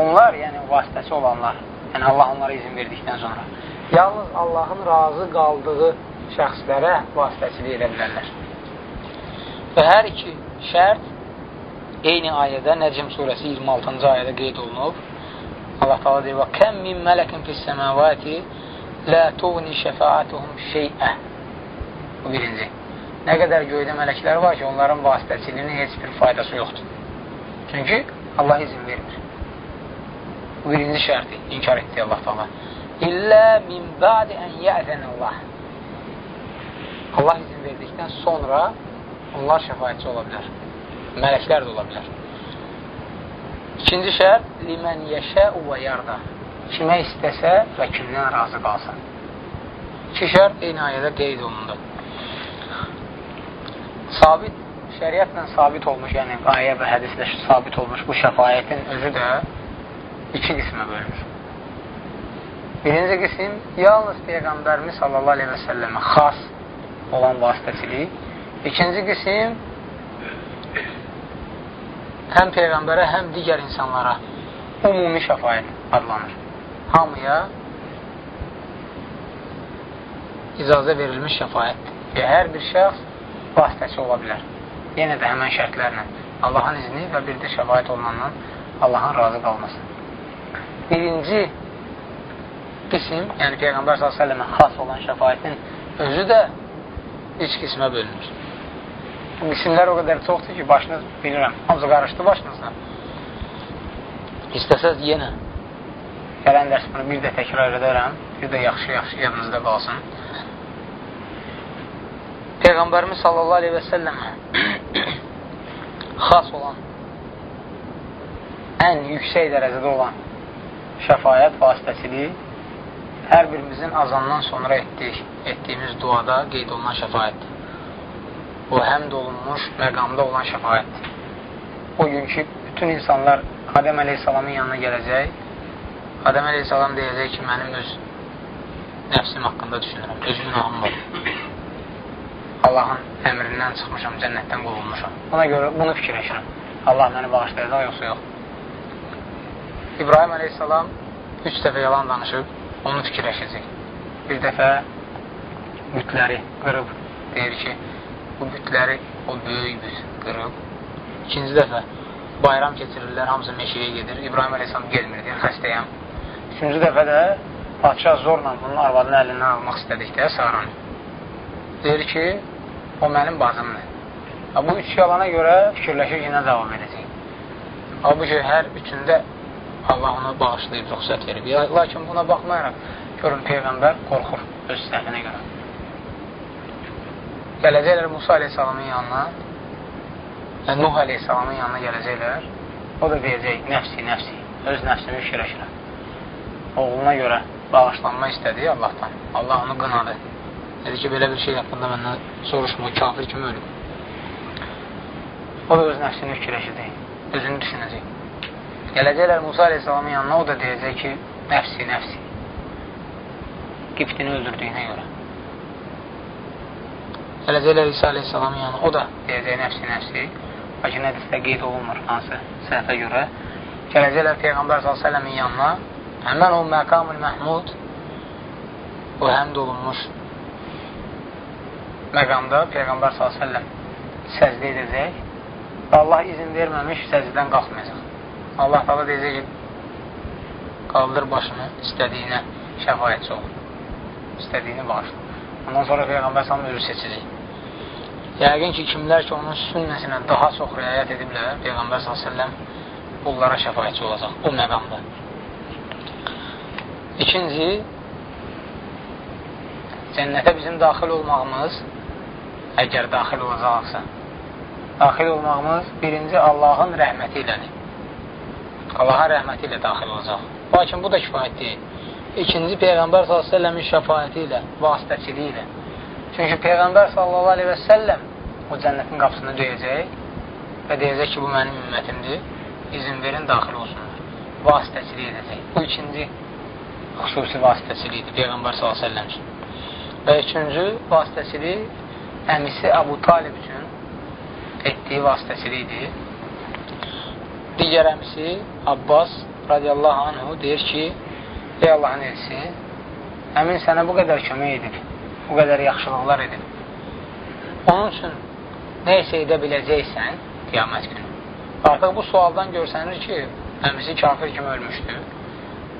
Onlar, yəni vasitəçi olanlar, yəni Allah onlara izin verdikdən sonra yalnız Allahın razı qaldığı şəxslərə vasitəçilik edə bilərlər. Və hər iki şərt eyni ayədə Nəcm surəsi 26-cı ayədə qeyd olunub. Allah Taala deyir: "Və kəm min mələkin fis-səmavati la tuğni şəfaatuhum şey'ə." Bu birinci. Nə qədər göydə mələklər var ki, onların vasitəçiliyinin heç bir faydası yoxdur. Çünki Allah izin vermir. Bu birinci şərti inkar etdi Allah Taala. İllə min ba'di ən yəzənəllah. Allah izin verdikdən sonra onlar şəfayətçi ola bilər. Mələklər də ola bilər. İkinci şərt, limən yəşəu və yarda. Kimə istəsə və kimdən razı qalsın. İki şərt eyni ayədə qeyd olundu. Sabit, şəriətlə sabit olmuş, yəni ayə və hədislə sabit olmuş bu şəfayətin özü də iki qismə bölünür. Birinci qism, yalnız Peyğəmbərimiz sallallahu aleyhi və səlləmə xas olan vasitəçilik. İkinci qism, həm Peyğəmbərə, həm digər insanlara ümumi şəfayət adlanır. Hamıya icazə verilmiş şəfayətdir. Və hər bir şəxs vasitəçi ola bilər. Yenə də həmən şərtlərlə Allahın izni və bir də şəfayət olunandan Allahın razı qalması. Birinci qism, yəni Peyğəmbər s.ə.və xas olan şəfayətin özü də üç qismə bölünür. Qismlər o qədər çoxdur ki, başınız bilirəm, hamısı qarışdı başınızda. İstəsəz yenə gələn dərs bunu bir də təkrar edərəm, bir də yaxşı-yaxşı yadınızda qalsın. Peyğəmbərimiz sallallahu aleyhi və səlləmə xas olan ən yüksək dərəcədə olan şəfayət vasitəsiliyi hər birimizin azandan sonra etdik, etdiyimiz duada qeyd olunan şəfayətdir. O, həmd olunmuş məqamda olan şəfayətdir. O gün ki, bütün insanlar Adəm əleyhissalamın yanına gələcək, Adəm əleyhissalam deyəcək ki, mənim öz nəfsim haqqında düşünürəm, öz günahım var. Allahın əmrindən çıxmışam, cənnətdən qovulmuşam. Ona görə bunu fikirləşirəm. Allah məni bağışlayacaq, yoxsa yox. İbrahim əleyhissalam üç dəfə yalan danışıb, onu fikirləşəcək. Bir dəfə bütləri qırıb, deyir ki, bu bütləri o böyük büt qırıb. İkinci dəfə bayram keçirirlər, hamısı meşəyə gedir. İbrahim əleyhissalam gelmir, deyir, xəstəyəm. Üçüncü dəfə də padişah zorla bunun arvadını əlindən almaq istədikdə Saranı. Deyir ki, o mənim bacımdır. Bu üç yalana görə fikirləşir ki, nə davam edəcək. Halbuki hər üçündə Allah ona bağışlayıb, ruxsət verib. Lakin buna baxmayaraq, görün, Peyğəmbər qorxur öz səhvinə görə. Gələcəklər Musa aleyhissalamın yanına, yəni Nuh aleyhissalamın yanına gələcəklər. O da deyəcək, nəfsi, nəfsi, öz nəfsini fikirəşirəm. Oğluna görə bağışlanma istədi Allahdan. Allah onu qınadı. Dedi ki, belə bir şey haqqında məndən soruşma, kafir kimi ölüm. O da öz nəfsini fikirləşəcək, özünü düşünəcək. Gələcəklər Musa aleyhissalamın yanına, o da deyəcək ki, nəfsi, nəfsi. Qibtini öldürdüyünə görə. Gələcəklər İsa aleyhissalamın yanına, o da deyəcək nəfsi, nəfsi. Lakin hədisdə qeyd olunmur hansı səhvə görə. Gələcəklər Peyğəmbər s.ə.v-in yanına, həmən o məqam-ül məhmud, o həmd olunmuş məqamda Peyğəmbər s.ə.v səzdə edəcək və Allah izin verməmiş səzdən qalxmayacaq. Allah da deyəcək ki, qaldır başını istədiyinə şəfayətçi ol. İstədiyini bağışla. Ondan sonra Peyğəmbər s.ə.v özü seçəcək. Yəqin ki, kimlər ki, onun sünnəsinə daha çox riayət ediblər, Peyğəmbər s.ə.v bunlara şəfayətçi olacaq o məqamda. İkinci, cənnətə bizim daxil olmağımız, əgər daxil olacaqsa, daxil olmağımız birinci Allahın rəhməti ilədir. Allahın rəhməti ilə daxil olacaq. Lakin bu da kifayət deyil. İkinci, Peyğəmbər s.ə.v-in şəfayəti ilə, vasitəçiliyi ilə. Çünki Peyğəmbər s.ə.v o cənnətin qapısını döyəcək və deyəcək ki, bu mənim ümmətimdir, izin verin, daxil olsunlar. Vasitəçilik edəcək. Bu ikinci xüsusi vasitəçilikdir Peyğəmbər s.ə.v üçün. Və üçüncü vasitəçilik əmisi Əbu Talib üçün etdiyi vasitəçilikdir. Digər əmisi Abbas radiyallahu anhu deyir ki, ey Allahın elçisi, əmin sənə bu qədər kömək edib, bu qədər yaxşılıqlar edib. Onun üçün nə isə edə biləcəksən qiyamət günü. Artıq bu sualdan görsənir ki, əmisi kafir kimi ölmüşdü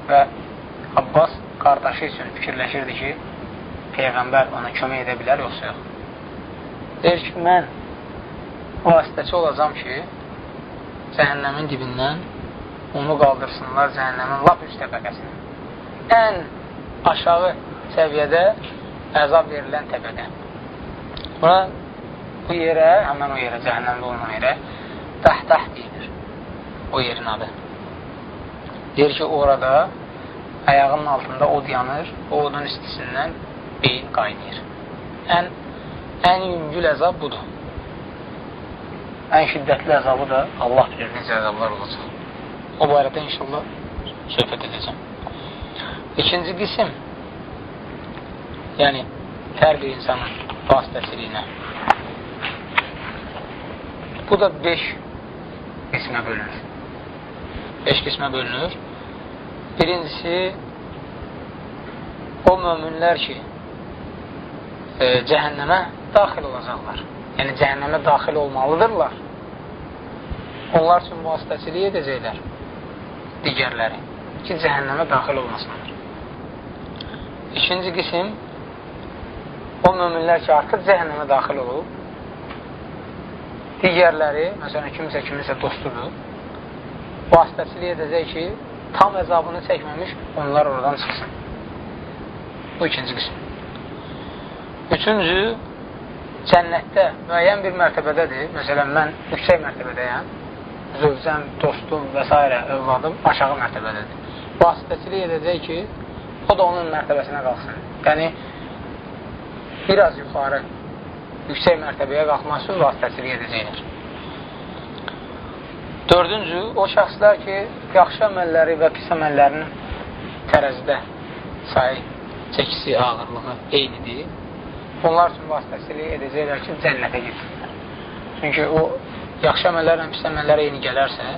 və Abbas qardaşı üçün fikirləşirdi ki, Peyğəmbər ona kömək edə bilər, yoxsa yox. Deyir ki, mən vasitəçi olacam ki, cəhənnəmin dibindən onu qaldırsınlar cəhənnəmin lap üst təbəqəsinə. Ən aşağı səviyyədə əzab verilən təbəqə. Buna bu yerə, həmən o yerə, cəhənnəmdə olan yerə təh-təh deyilir. O yerin adı. Deyir ki, orada ayağının altında od yanır, o odun istisindən beyin qaynayır. Ən, ən yüngül əzab budur. Ən şiddətli əzabı da Allah bilir necə əzablar olacaq. O barədə inşallah söhbət edəcəm. İkinci qism, yəni hər bir insanın vasitəçiliyinə. Bu da beş qismə bölünür. Beş qismə bölünür. Birincisi, o möminlər ki, e, cəhənnəmə daxil olacaqlar. Yəni, cəhənnəmə daxil olmalıdırlar. Onlar üçün vasitəçilik edəcəklər digərləri ki, cəhənnəmə daxil olmasınlar. İkinci qism, o möminlər ki, artıq cəhənnəmə daxil olub, digərləri, məsələn, kimisə kimisə dostudur, vasitəçilik edəcək ki, tam əzabını çəkməmiş onlar oradan çıxsın. Bu ikinci qism. Üçüncü, cənnətdə müəyyən bir mərtəbədədir. Məsələn, mən yüksək mərtəbədəyəm, zövcəm, dostum və s. övladım aşağı mərtəbədədir. Vasitəçilik edəcək ki, o da onun mərtəbəsinə qalsın. Yəni, biraz yuxarı, yüksək mərtəbəyə qalxmaq üçün vasitəçilik edəcəklər. Dördüncü, o şəxslər ki, yaxşı əməlləri və pis əməllərinin tərəzidə sayı, çəkisi, ağırlığı eynidir. Onlar üçün vasitəçilik edəcəklər ki, cənnətə getirsinlər. Çünki o yaxşı əməllərlə pis əməllər eyni gələrsə,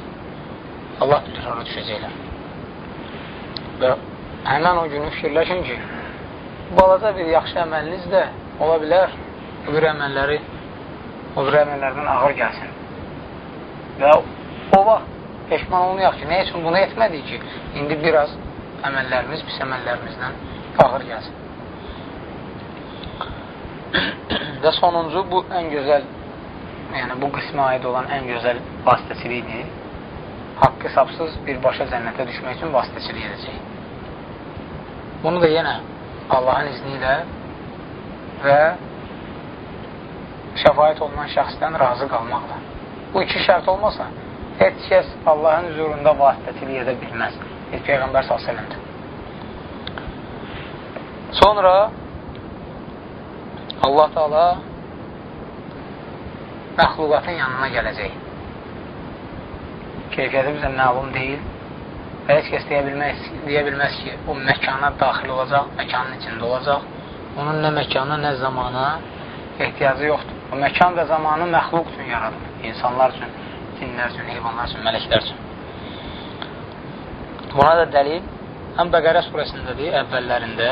Allah bilir, hara düşəcəklər. Və həmən o günü fikirləşin ki, balaca bir yaxşı əməliniz də ola bilər, o bir əməlləri, o bir əməllərdən ağır gəlsin. Və o vaxt peşman olmayaq ki, nə üçün bunu etmədik ki, indi biraz əməllərimiz pis əməllərimizdən ağır gəlsin. Və sonuncu, bu ən gözəl yəni bu qismə aid olan ən gözəl vasitəçilikdir. haqq hesabsız birbaşa cənnətə düşmək üçün vasitəçilik edəcək. Bunu da yenə Allahın izni ilə və şəfayət olunan şəxsdən razı qalmaqla. Bu iki şərt olmasa, heç kəs Allahın huzurunda vasitəçilik edə bilməz. Heç Peyğəmbər s.ə.vədir. Sonra Allah Taala məxluqatın yanına gələcək. Keyfiyyəti bizə məlum deyil və heç kəs deyə bilməz, deyə bilməz ki, o məkana daxil olacaq, məkanın içində olacaq. Onun nə məkana, nə zamana ehtiyacı yoxdur. O məkan və zamanı məxluq üçün yaradılır. İnsanlar üçün, cinlər üçün, heyvanlar üçün, mələklər üçün. Buna da dəlil həm Bəqərə surəsindədir, əvvəllərində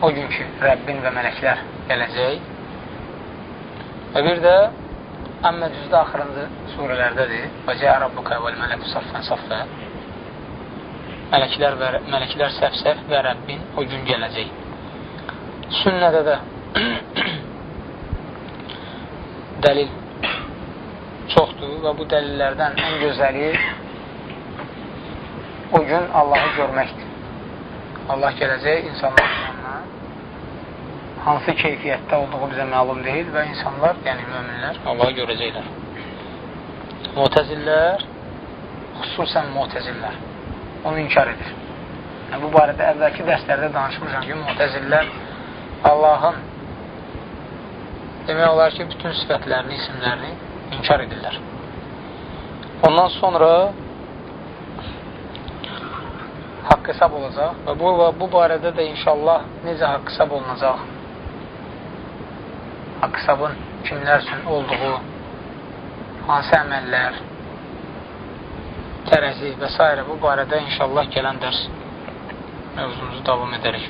o gün ki, Rəbbin və mələklər gələcək və bir də Əmmə cüzdə axırıncı surələrdədir. Və cəə rabbuka vəl mələku saffən saffə Mələklər, və, mələklər səf-səf və Rəbbin o gün gələcək. Sünnədə də dəlil çoxdur və bu dəlillərdən ən gözəli o gün Allahı görməkdir. Allah gələcək insanların yanına hansı keyfiyyətdə olduğu bizə məlum deyil və insanlar, yəni möminlər Allahı görəcəklər. Mutəzillər, xüsusən mutəzillər onu inkar edir. Yəni, bu barədə əvvəlki dərslərdə danışmışam ki, mutəzillər Allahın demək olar ki, bütün sifətlərini, isimlərini inkar edirlər. Ondan sonra haqq hesab olacaq və bu, bu barədə də inşallah necə haqq hesab olunacaq, Aksabın kimlər üçün olduğu, hansı əməllər, tərəzi və s. bu barədə inşallah gələn dərs mövzumuzu davam edərik.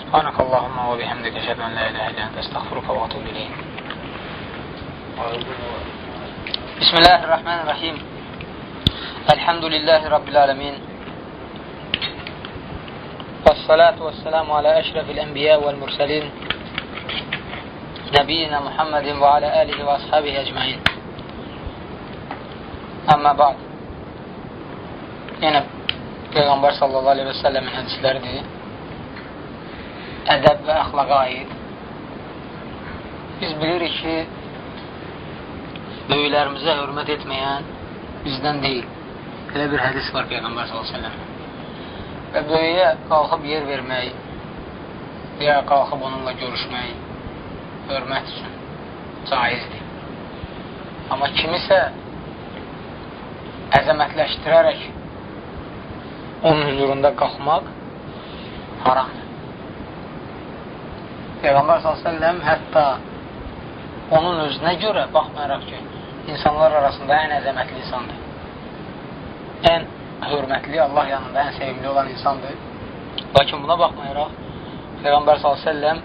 Subhanak Allahumma və bihamdik əşhədu an la ilaha illə əntə əstəğfiruka və etûbü ileyk. Bismillahirrahmanirrahim. Elhamdülillahi rabbil alamin. Vessalatu vesselamu ala eşrefil enbiya ve'l murselin nəbiyyina Muhammedin və alə əlihi və ashabihi əcməin. Amma ba'd. Yenə Peyğəmbər sallallahu aleyhi və səlləmin hədisləridir. Ədəb və əxlaqa aid. Biz bilirik ki, böyüklərimizə hörmət etməyən bizdən deyil. Belə bir hədis var Peyğəmbər sallallahu aleyhi və səlləm. Və böyüyə qalxıb yer vermək, ya qalxıb onunla görüşmək, hörmət üçün caizdir. Amma kimisə əzəmətləşdirərək onun huzurunda qalxmaq haramdır. Peyğəmbər s.ə.v hətta onun özünə görə baxmayaraq ki, insanlar arasında ən əzəmətli insandır. Ən hörmətli, Allah yanında ən sevimli olan insandır. Lakin buna baxmayaraq, Peyğəmbər s.ə.v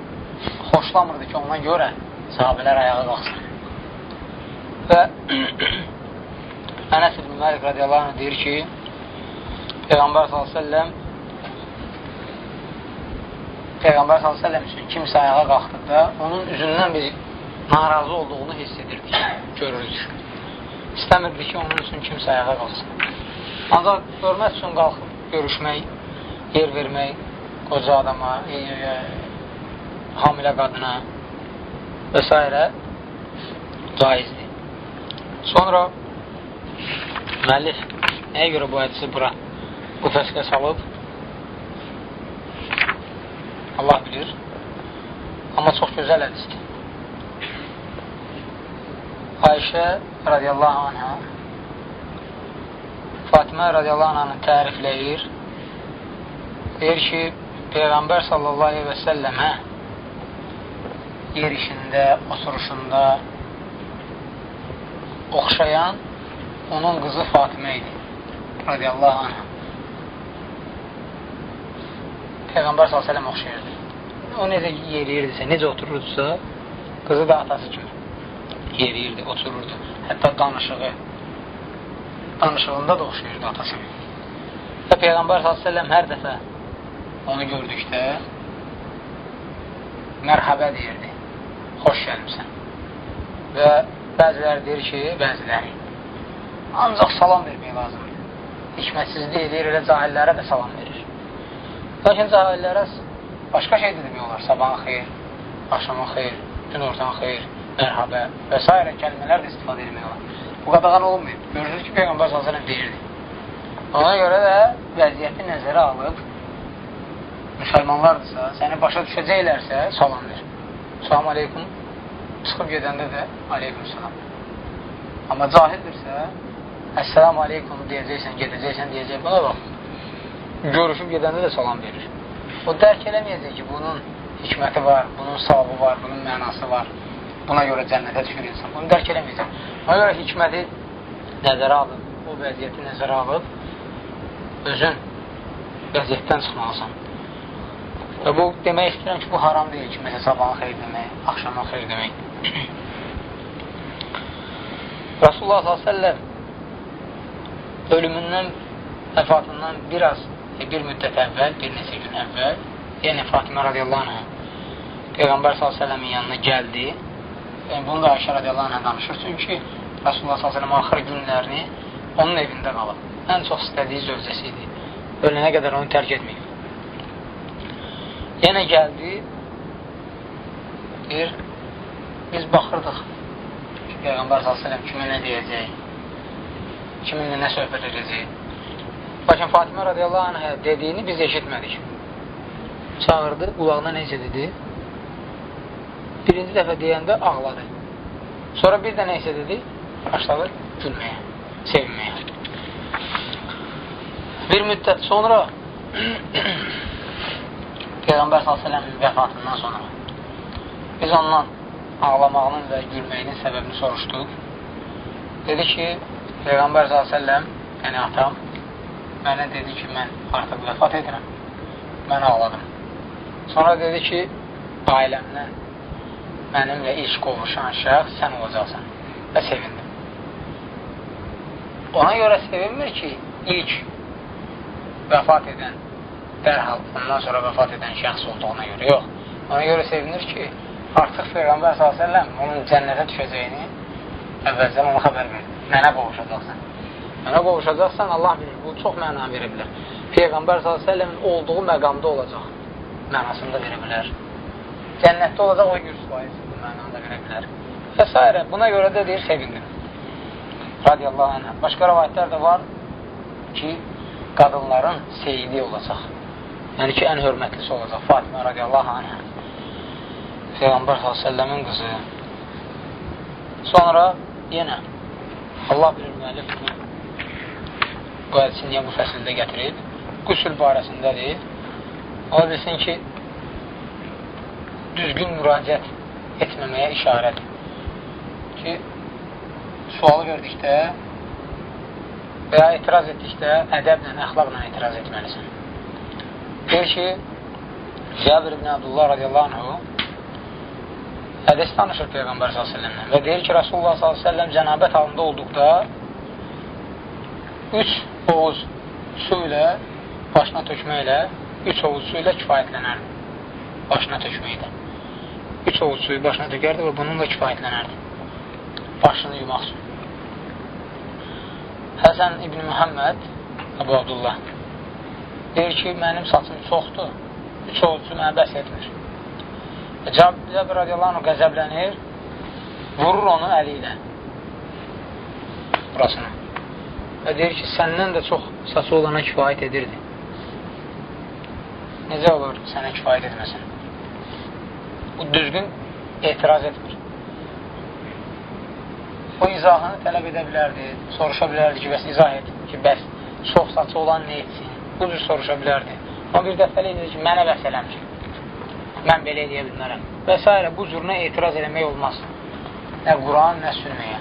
xoşlamırdı ki, ondan görə sahabələr ayağa qalsın. Və Ənəs ibn Məlik radiyallahu anh deyir ki, Peyğəmbər s.ə.v Peyğəmbər s.ə.v üçün kimsə ayağa qalxdıqda onun üzündən bir narazı olduğunu hiss edirdik, görürük. İstəmirdi ki, onun üçün kimsə ayağa qalxsın. Ancaq görmək üçün qalxıb görüşmək, yer vermək qoca adama, hamilə qadına və s. caizdir. Sonra müəllif nəyə görə bu hədisi bura bu fəslə salıb? Allah bilir. Amma çox gözəl hədisdir. Ayşə radiyallahu anhə Fatimə radiyallahu anhını tərifləyir. Deyir ki, Peyğəmbər sallallahu aleyhi və səlləmə yer işində, oturuşunda oxşayan onun qızı Fatimə idi. Radiyallahu anh. Peyğəmbər s.ə.v oxşayırdı. O necə yeriyirdisə, necə otururdusa, qızı da atası kimi yeriyirdi, otururdu. Hətta danışığı, danışığında da oxşayırdı atasına. Və Peyğəmbər s.ə.v hər dəfə onu gördükdə mərhəbə deyirdi, xoş gəlmişsən. Və bəziləri deyir ki, bəziləri ancaq salam vermək lazımdır. Hikmətsizlik edir, elə cahillərə də salam verir. Lakin cahillərə başqa şey demək olar. Sabahın xeyir, axşamın xeyir, gün ortan xeyir, mərhabə və s. kəlmələr də istifadə etmək olar. Bu qadağan olmayıb. Görünür ki, Peyğəmbər s.ə.v deyirdi. Ona görə də vəziyyəti nəzərə alıb müsəlmanlardırsa, səni başa düşəcəklərsə salam ver. Salam aleykum. Çıxıb gedəndə də aleykum salam. Amma cahildirsə, əssalamu aleykum deyəcəksən, gedəcəksən, deyəcək, buna bax. Görüşüb gedəndə də salam verir. O dərk eləməyəcək ki, bunun hikməti var, bunun savabı var, bunun mənası var. Buna görə cənnətə düşür insan. Bunu dərk eləməyəcək. Ona görə hikməti nəzərə alıb, o vəziyyəti nəzərə alıb, özün vəziyyətdən çıxmalısan. Və bu demək istəyirəm ki, bu haram deyil ki, məsələn, sabahın xeyir demək, axşamın xeyir demək. Rasulullah s.ə.v ölümündən, vəfatından biraz, e, bir müddət əvvəl, bir neçə gün əvvəl, yəni Fatimə radiyallahu anh Peyğəmbər s.ə.v-in yanına gəldi. Yəni, bunu da Ayşə radiyallahu anh danışır. Çünki Rasulullah s.ə.v axır günlərini onun evində qalıb. Ən çox istədiyi zövcəsi idi. Ölənə qədər onu tərk etməyib. Yenə gəldi, deyir, biz baxırdıq ki, Peyğəmbər s.ə.v kimə nə deyəcək, kiminlə nə söhbət edəcək. Lakin Fatimə radiyallahu anhə dediyini biz eşitmədik. Çağırdı, qulağına necə dedi? Birinci dəfə deyəndə ağladı. Sonra bir də neysə dedi, başladı gülməyə, sevinməyə. Bir müddət sonra Peyğəmbər s.ə.v-in vəfatından sonra biz ondan ağlamağının və gülməyinin səbəbini soruşduq. Dedi ki, Peyğəmbər s.ə.v yəni atam mənə dedi ki, mən artıq vəfat edirəm. Mən ağladım. Sonra dedi ki, ailəmdən mənimlə ilk qovuşan şəxs sən olacaqsan və sevindim. Ona görə sevinmir ki, ilk vəfat edən dərhal ondan sonra vəfat edən şəxs olduğuna görə. Yox. Ona görə sevinir ki, artıq Peyğəmbər s.ə.v onun cənnətə düşəcəyini əvvəlcən ona xəbər verir. Mənə qovuşacaqsan. Mənə qovuşacaqsan, Allah bilir, bu çox məna verə bilər. Peyğəmbər s.ə.v-in olduğu məqamda olacaq. Mənasında verə bilər. Cənnətdə olacaq o 100% bu mənada verə bilər. Və s. Buna görə də deyir, sevindim. Radiyallahu anh. Başqa rəvayətlər də var ki, qadınların seyidi olacaq. Yəni ki, ən hörmətlisi olacaq. Fatimə radiyallahu anh. Peyğəmbər s.ə.v-in qızı. Sonra yenə Allah bilir müəllif bu hədisi niyə bu fəsildə gətirib? Qüsül barəsindədir. Ola bilsin ki, düzgün müraciət etməməyə işarədir. Ki, sualı verdikdə və ya etiraz etdikdə ədəblə, əxlaqla etiraz etməlisən. Deyir ki, Cəbir ibn Abdullah radiyallahu anhu hədis danışır Peyğəmbər s.ə.v və deyir ki, Rasulullah s.ə.v cənabət halında olduqda üç oğuz su ilə başına tökməklə üç oğuz su ilə kifayətlənərdi. Başına tökməklə. Üç oğuz suyu başına tökərdi və bununla kifayətlənərdi. Başını yumaq üçün. Həsən İbn Muhammed Əbu Abdullah deyir ki, mənim saçım çoxdur. Üç oğuz su mənə bəs etmir. Cəbir radiyallahu anh qəzəblənir, vurur onu əli ilə burasına. Və deyir ki, səndən də çox saçı olana kifayət edirdi. Necə olur sənə kifayət etməsin? Bu düzgün etiraz etmir. O izahını tələb edə bilərdi, soruşa bilərdi ki, bəs izah et ki, bəs çox saçı olan nə etsin? Bu cür soruşa bilərdi. Amma bir dəfəli edir ki, mənə bəs eləmir. Mən belə edə bilmərəm. Və s. bu cürünə etiraz eləmək olmaz. Nə Quran, nə sünnəyə.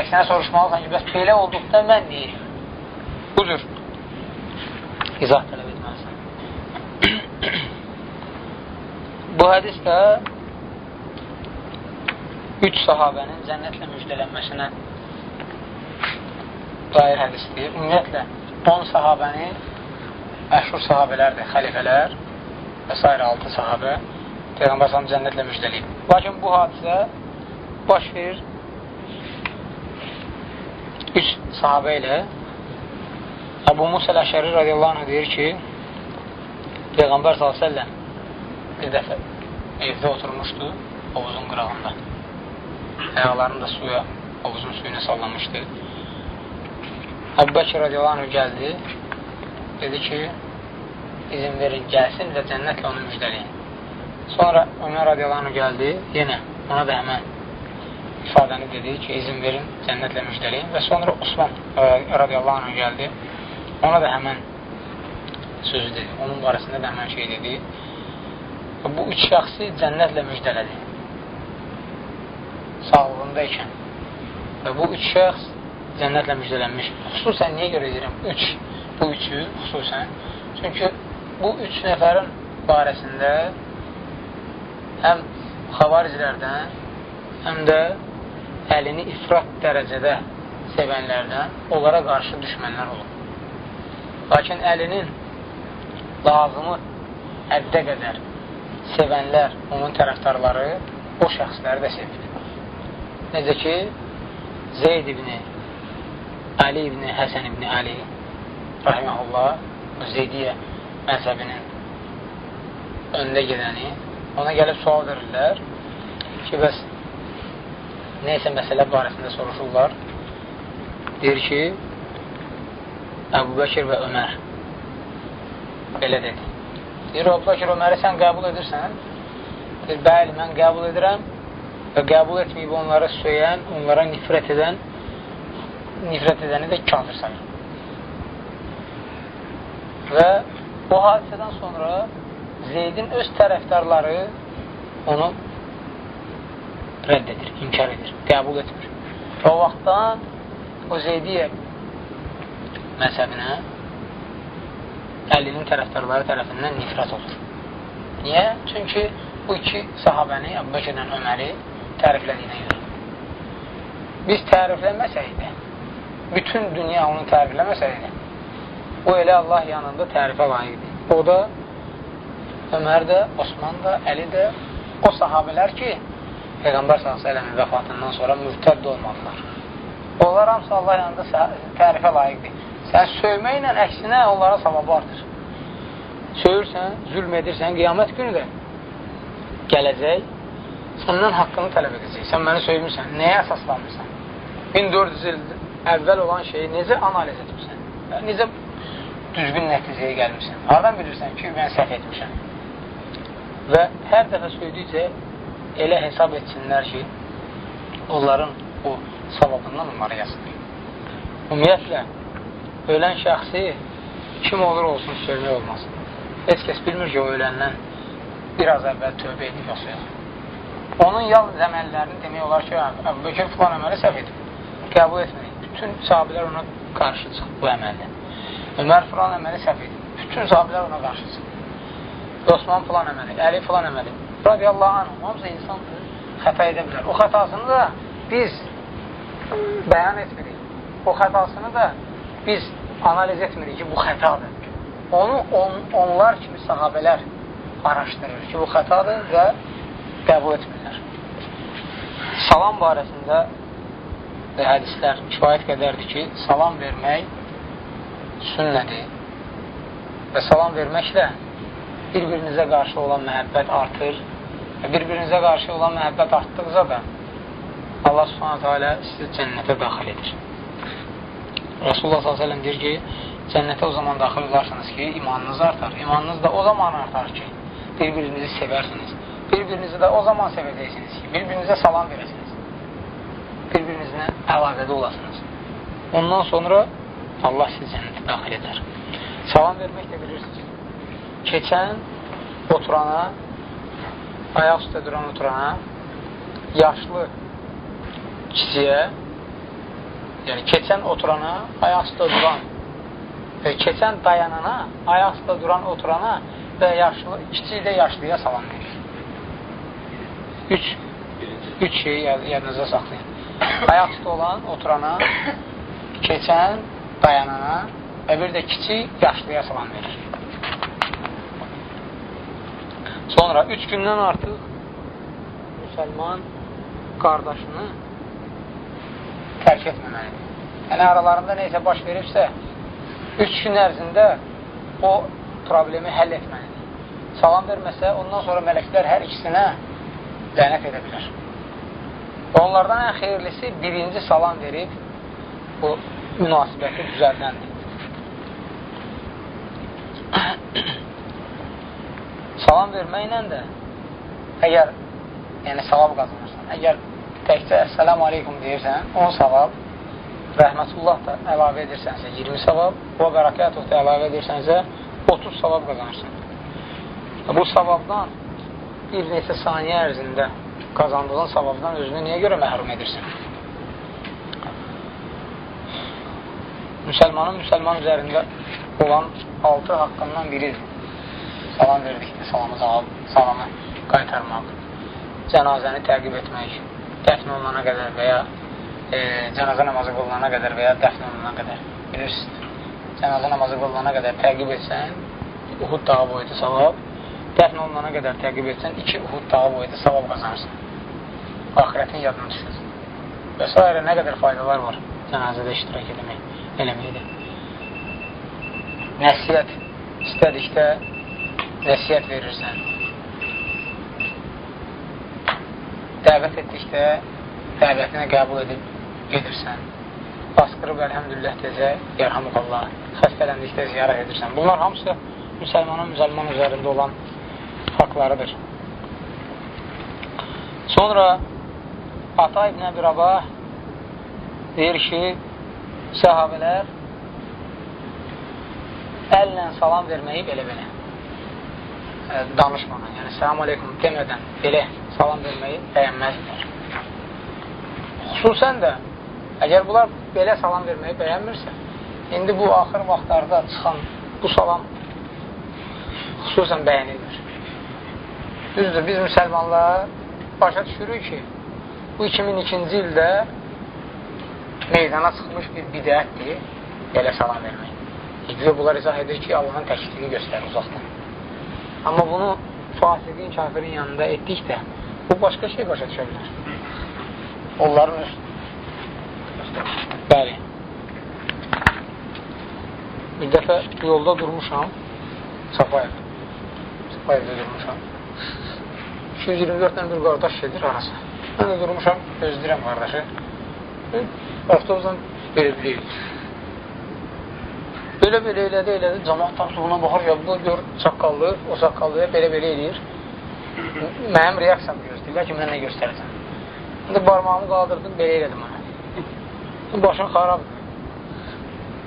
Əksinə soruşmalısan ki, bəs belə olduqda mən deyirəm. Bu cür izah tələb etməlisən. bu hədis də üç sahabənin cənnətlə müjdələnməsinə dair hədisdir. Ümumiyyətlə, 10 sahabəni məşhur sahabələrdir, xəlifələr və s. 6 sahabə Peyğəmbər s.ə.v cənnətlə müjdəliyib. Lakin bu hadisə baş verir üç sahabə ilə Əbu Musa Əşəri radiyallahu anh deyir ki, Peyğəmbər s.ə.v bir dəfə evdə oturmuşdu hovuzun qırağında. Ayaqlarını da suya, hovuzun suyuna sallamışdı. Əbu Bəkir radiyallahu anh gəldi, dedi ki, izin verin, gəlsin və cənnətlə onu müjdələyin. Sonra Ömər radiyallahu anh gəldi, yenə ona da həmən ifadəni dedi ki, izin verin, cənnətlə müjdələyin və sonra Osman radiyallahu anh gəldi, ona da həmən sözü dedi, onun barəsində də həmən şey dedi. Bu üç şəxsi cənnətlə müjdələdi. Sağlığında ikən. Və bu üç şəxs cənnətlə müjdələnmiş. Xüsusən niyə görə deyirəm? Üç. Bu üçü xüsusən. Çünki bu üç nəfərin barəsində həm xavaricilərdən, həm də əlini ifrat dərəcədə sevənlərdən onlara qarşı düşmənlər olur. Lakin əlinin lazımı həddə qədər sevənlər, onun tərəfdarları o şəxsləri də sevir. Necə ki, Zeyd ibn Ali ibn Həsən ibn Ali rahiməhullah Zeydiyyə məzəbinin öndə gedəni ona gəlib sual verirlər ki, bəs neysə məsələ barəsində soruşurlar. Deyir ki, Əbu Bəkir və Ömər belə dedi. Deyir, Əbu Bəkir Öməri sən qəbul edirsən? Deyir, bəli, mən qəbul edirəm və qəbul etməyib onları söyən, onlara nifrət edən, nifrət edəni də kafir sayır. Və bu hadisədən sonra Zeydin öz tərəfdarları onu rədd edir, inkar edir, qəbul etmir. Və o vaxtdan o Zeydiyyə məzəbinə Əlinin tərəfdarları tərəfindən nifrət olur. Niyə? Çünki bu iki sahabəni, Əbbəkirlə Öməri təriflədiyinə görə. Biz tərifləməsəydi, bütün dünya onu tərifləməsəydi, o elə Allah yanında tərifə layiqdir. O da, Ömər də, Osman da, Əli də o sahabələr ki, Peyğəmbər s.ə.v-in vəfatından sonra mürtədd olmadılar. Onlar hamısı Allah yanında tərifə layiqdir. Sən söyməklə əksinə onlara savabı artır. Söyürsən, zülm edirsən, qiyamət günü də gələcək, səndən haqqını tələb edəcək. Sən məni söymürsən, nəyə əsaslanmırsan? 1400 il əvvəl olan şeyi necə analiz etmirsən? Necə düzgün nəticəyə gəlmirsən? Hardan bilirsən ki, mən səhv etmişəm? Və hər dəfə söydükcə elə hesab etsinlər ki, onların o savabından onlara yazılır. Ümumiyyətlə, ölən şəxsi kim olur olsun söymək olmaz. Heç kəs bilmir ki, o öləndən biraz əvvəl tövbə edib yoxsa yox. Onun yalnız əməllərini demək olar ki, Əbu Bekir filan əməli səhv edib. Qəbul etmədik. Bütün sahabilər ona qarşı çıxıb bu əməldə. Ömər filan əməli səhv edib. Bütün sahabilər ona qarşı çıxıb. Osman filan əməli, Əli filan əməli radiyallahu anh, hamısı insandır, xəta edə bilər. O xətasını da biz bəyan etmirik. O xətasını da biz analiz etmirik ki, bu xətadır. Onu on, onlar kimi sahabələr araşdırır ki, bu xətadır və qəbul etmirlər. Salam barəsində hədislər kifayət qədərdir ki, salam vermək sünnədir və salam verməklə bir-birinizə qarşı olan məhəbbət artır və bir-birinizə qarşı olan məhəbbət artdıqca da Allah subhanətə alə sizi cənnətə daxil edir. Rasulullah s.ə.v deyir ki, cənnətə o zaman daxil olarsınız ki, imanınız artar. İmanınız da o zaman artar ki, bir-birinizi sevərsiniz. Bir-birinizi də o zaman sevəcəksiniz ki, bir-birinizə salam verəsiniz. Bir-birinizlə əlaqədə olasınız. Ondan sonra Allah sizi cənnətə daxil edər. Salam vermək də bilirsiniz keçən oturana, ayaq üstə duran oturana, yaşlı kişiyə, yəni keçən oturana, ayaq üstə duran və keçən dayanana, ayaq üstə duran oturana və yaşlı, kiçik də yaşlıya salam verir. Üç, üç şeyi yadınıza saxlayın. Ayaq üstə olan oturana, keçən dayanana bir də kiçik yaşlıya salam verir. Sonra üç gündən artıq müsəlman qardaşını tərk etməməlidir. yəni aralarında neysə baş veribsə, üç gün ərzində o problemi həll etməlidir. Salam verməsə, ondan sonra mələklər hər ikisinə lənət edə bilər. Onlardan ən xeyirlisi birinci salam verib bu münasibəti düzəldəndir. Salam verməklə də əgər yəni savab qazanırsan, əgər təkcə əssəlamu aleykum deyirsən, 10 savab, rəhmətullah da əlavə edirsənsə 20 savab, və bərəkatuh da əlavə edirsənsə 30 savab qazanırsan. Bu savabdan bir neçə saniyə ərzində qazandığın savabdan özünü niyə görə məhrum edirsən? Müsəlmanın müsəlman üzərində olan altı haqqından biridir. Salam verdikdə salamı, salamı qaytarmaq, cənazəni təqib etmək, dəfn olunana qədər və ya e, cənazə namazı qılınana qədər və ya dəfn olunana qədər bilirsiniz, cənazə namazı qılınana qədər təqib etsən, Uhud dağı boyutu savab, dəfn olunana qədər təqib etsən, iki Uhud dağı boyutu savab qazanırsan. Ahirətin yadına düşür. Və s. nə qədər faydalar var cənazədə iştirak eləmək, eləməkdə. Nəsiyyət istədikdə nəsiyyət verirsən. Dəvət etdikdə dəvətini qəbul edib gedirsən. Basqırıb əlhəmdülillah tezə, yərhamuqallah, xəstələndikdə ziyarət edirsən. Bunlar hamısı müsəlmanın müsəlman üzərində olan haqlarıdır. Sonra Ata İbn Əbi Rabah deyir ki, səhabələr əllə salam verməyi belə-belə e, danışmadan, yəni selamu aleykum demədən belə salam verməyi bəyənməzlər. Xüsusən də, əgər bunlar belə salam verməyi bəyənmirsə, indi bu axır vaxtlarda çıxan bu salam xüsusən bəyənilir. Düzdür, biz müsəlmanlar başa düşürük ki, bu 2002-ci ildə meydana çıxmış bir bidətdir belə salam vermək. Güya bunlar izah edir ki, Allahın təkliyini göstərir uzaqdan. Amma bunu fasiqin, kafirin yanında etdikdə bu başqa şey başa düşə bilər. Onların üst. Bəli. Bir dəfə yolda durmuşam. Safayev. Sapayevdə durmuşam. 224 dən bir qardaş gedir arası. Mən də durmuşam, gözləyirəm qardaşı. Avtobusdan belə-belə Belə-belə elədi, elədi. Cəmat tapdı buna baxır, ya bu gör saqqallı, o saqqallıya belə-belə eləyir. Mənim reaksiyamı gözləyirlər ki, mənə nə göstərəcəm. İndi barmağımı qaldırdım, belə elədim mənə. Başım xarabdır.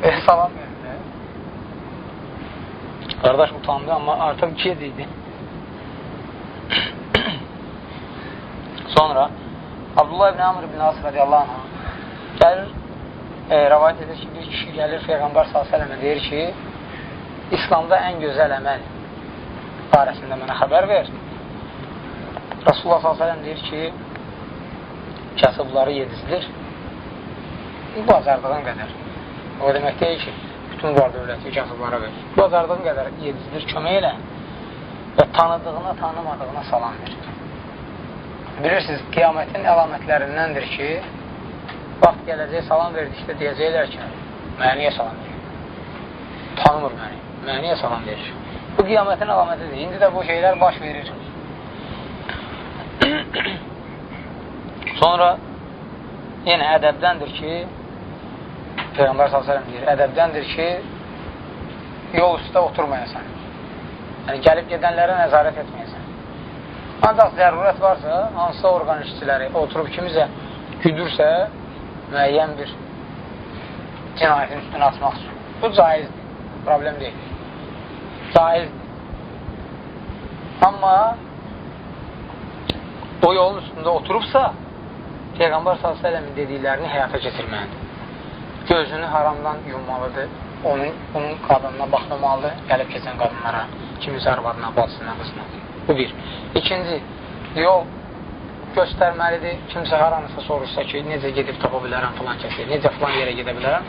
Belə salam verdi. Qardaş utandı, amma artıq gec idi. Sonra Abdullah ibn Amr ibn As radiyallahu anh gəlir, e, rəvayət edir ki, bir kişi gəlir Peyğəmbər s.ə.və deyir ki, İslamda ən gözəl əməl barəsində mənə xəbər ver. Rasulullah s.ə.v deyir ki, kasıbları yedizdir. Bazardığın qədər. O demək deyil ki, bütün var dövləti kasıblara ver. Bazardığın qədər yedizdir, kömək elə və tanıdığına, tanımadığına salam ver. Bilirsiniz, qiyamətin əlamətlərindəndir ki, vaxt gələcək, salam verdikdə deyəcəklər ki, mənə niyə salam verir? Tanımır məni, mənə niyə salam verir? Bu qiyamətin əlamətidir. İndi də bu şeylər baş verir. Sonra yenə ədəbdəndir ki, Peyğəmbər s.ə.v deyir, ədəbdəndir ki, yol üstə oturmayasan. Yəni, gəlib gedənlərə nəzarət etməyəsən. Ancaq zərurət varsa, hansısa orqan işçiləri oturub kimizə güdürsə, müəyyən bir cinayətin üstünə atmaq üçün. Bu caizdir, problem deyil. Caizdir. Amma o yolun üstündə oturubsa, Peyğəmbər s.ə.v-in dediklərini həyata keçirməlidir. Gözünü haramdan yummalıdır, onun, onun qadınına baxmamalıdır, gəlib keçən qadınlara, kimisə arvadına, bacısına, qızına. Bu bir. İkinci, yol göstərməlidir. Kimsə haranısa soruşsa ki, necə gedib tapa bilərəm filan kəsi, necə filan yerə gedə bilərəm,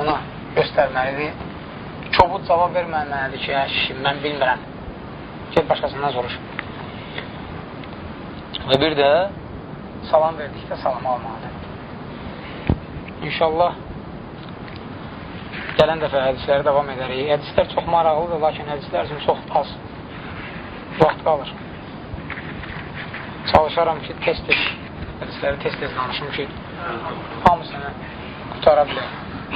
ona göstərməlidir. Kobud cavab verməməlidir ki, hə, mən bilmirəm. Get başqasından soruş. Və bir də salam verdikdə salam almalıdır. İnşallah gələn dəfə hədisləri davam edərik. Hədislər çox maraqlıdır, lakin hədislər üçün çox az vaxt qalır. Çalışaram ki, tez-tez hədisləri tez-tez danışım ki, hamısını qutara bilək.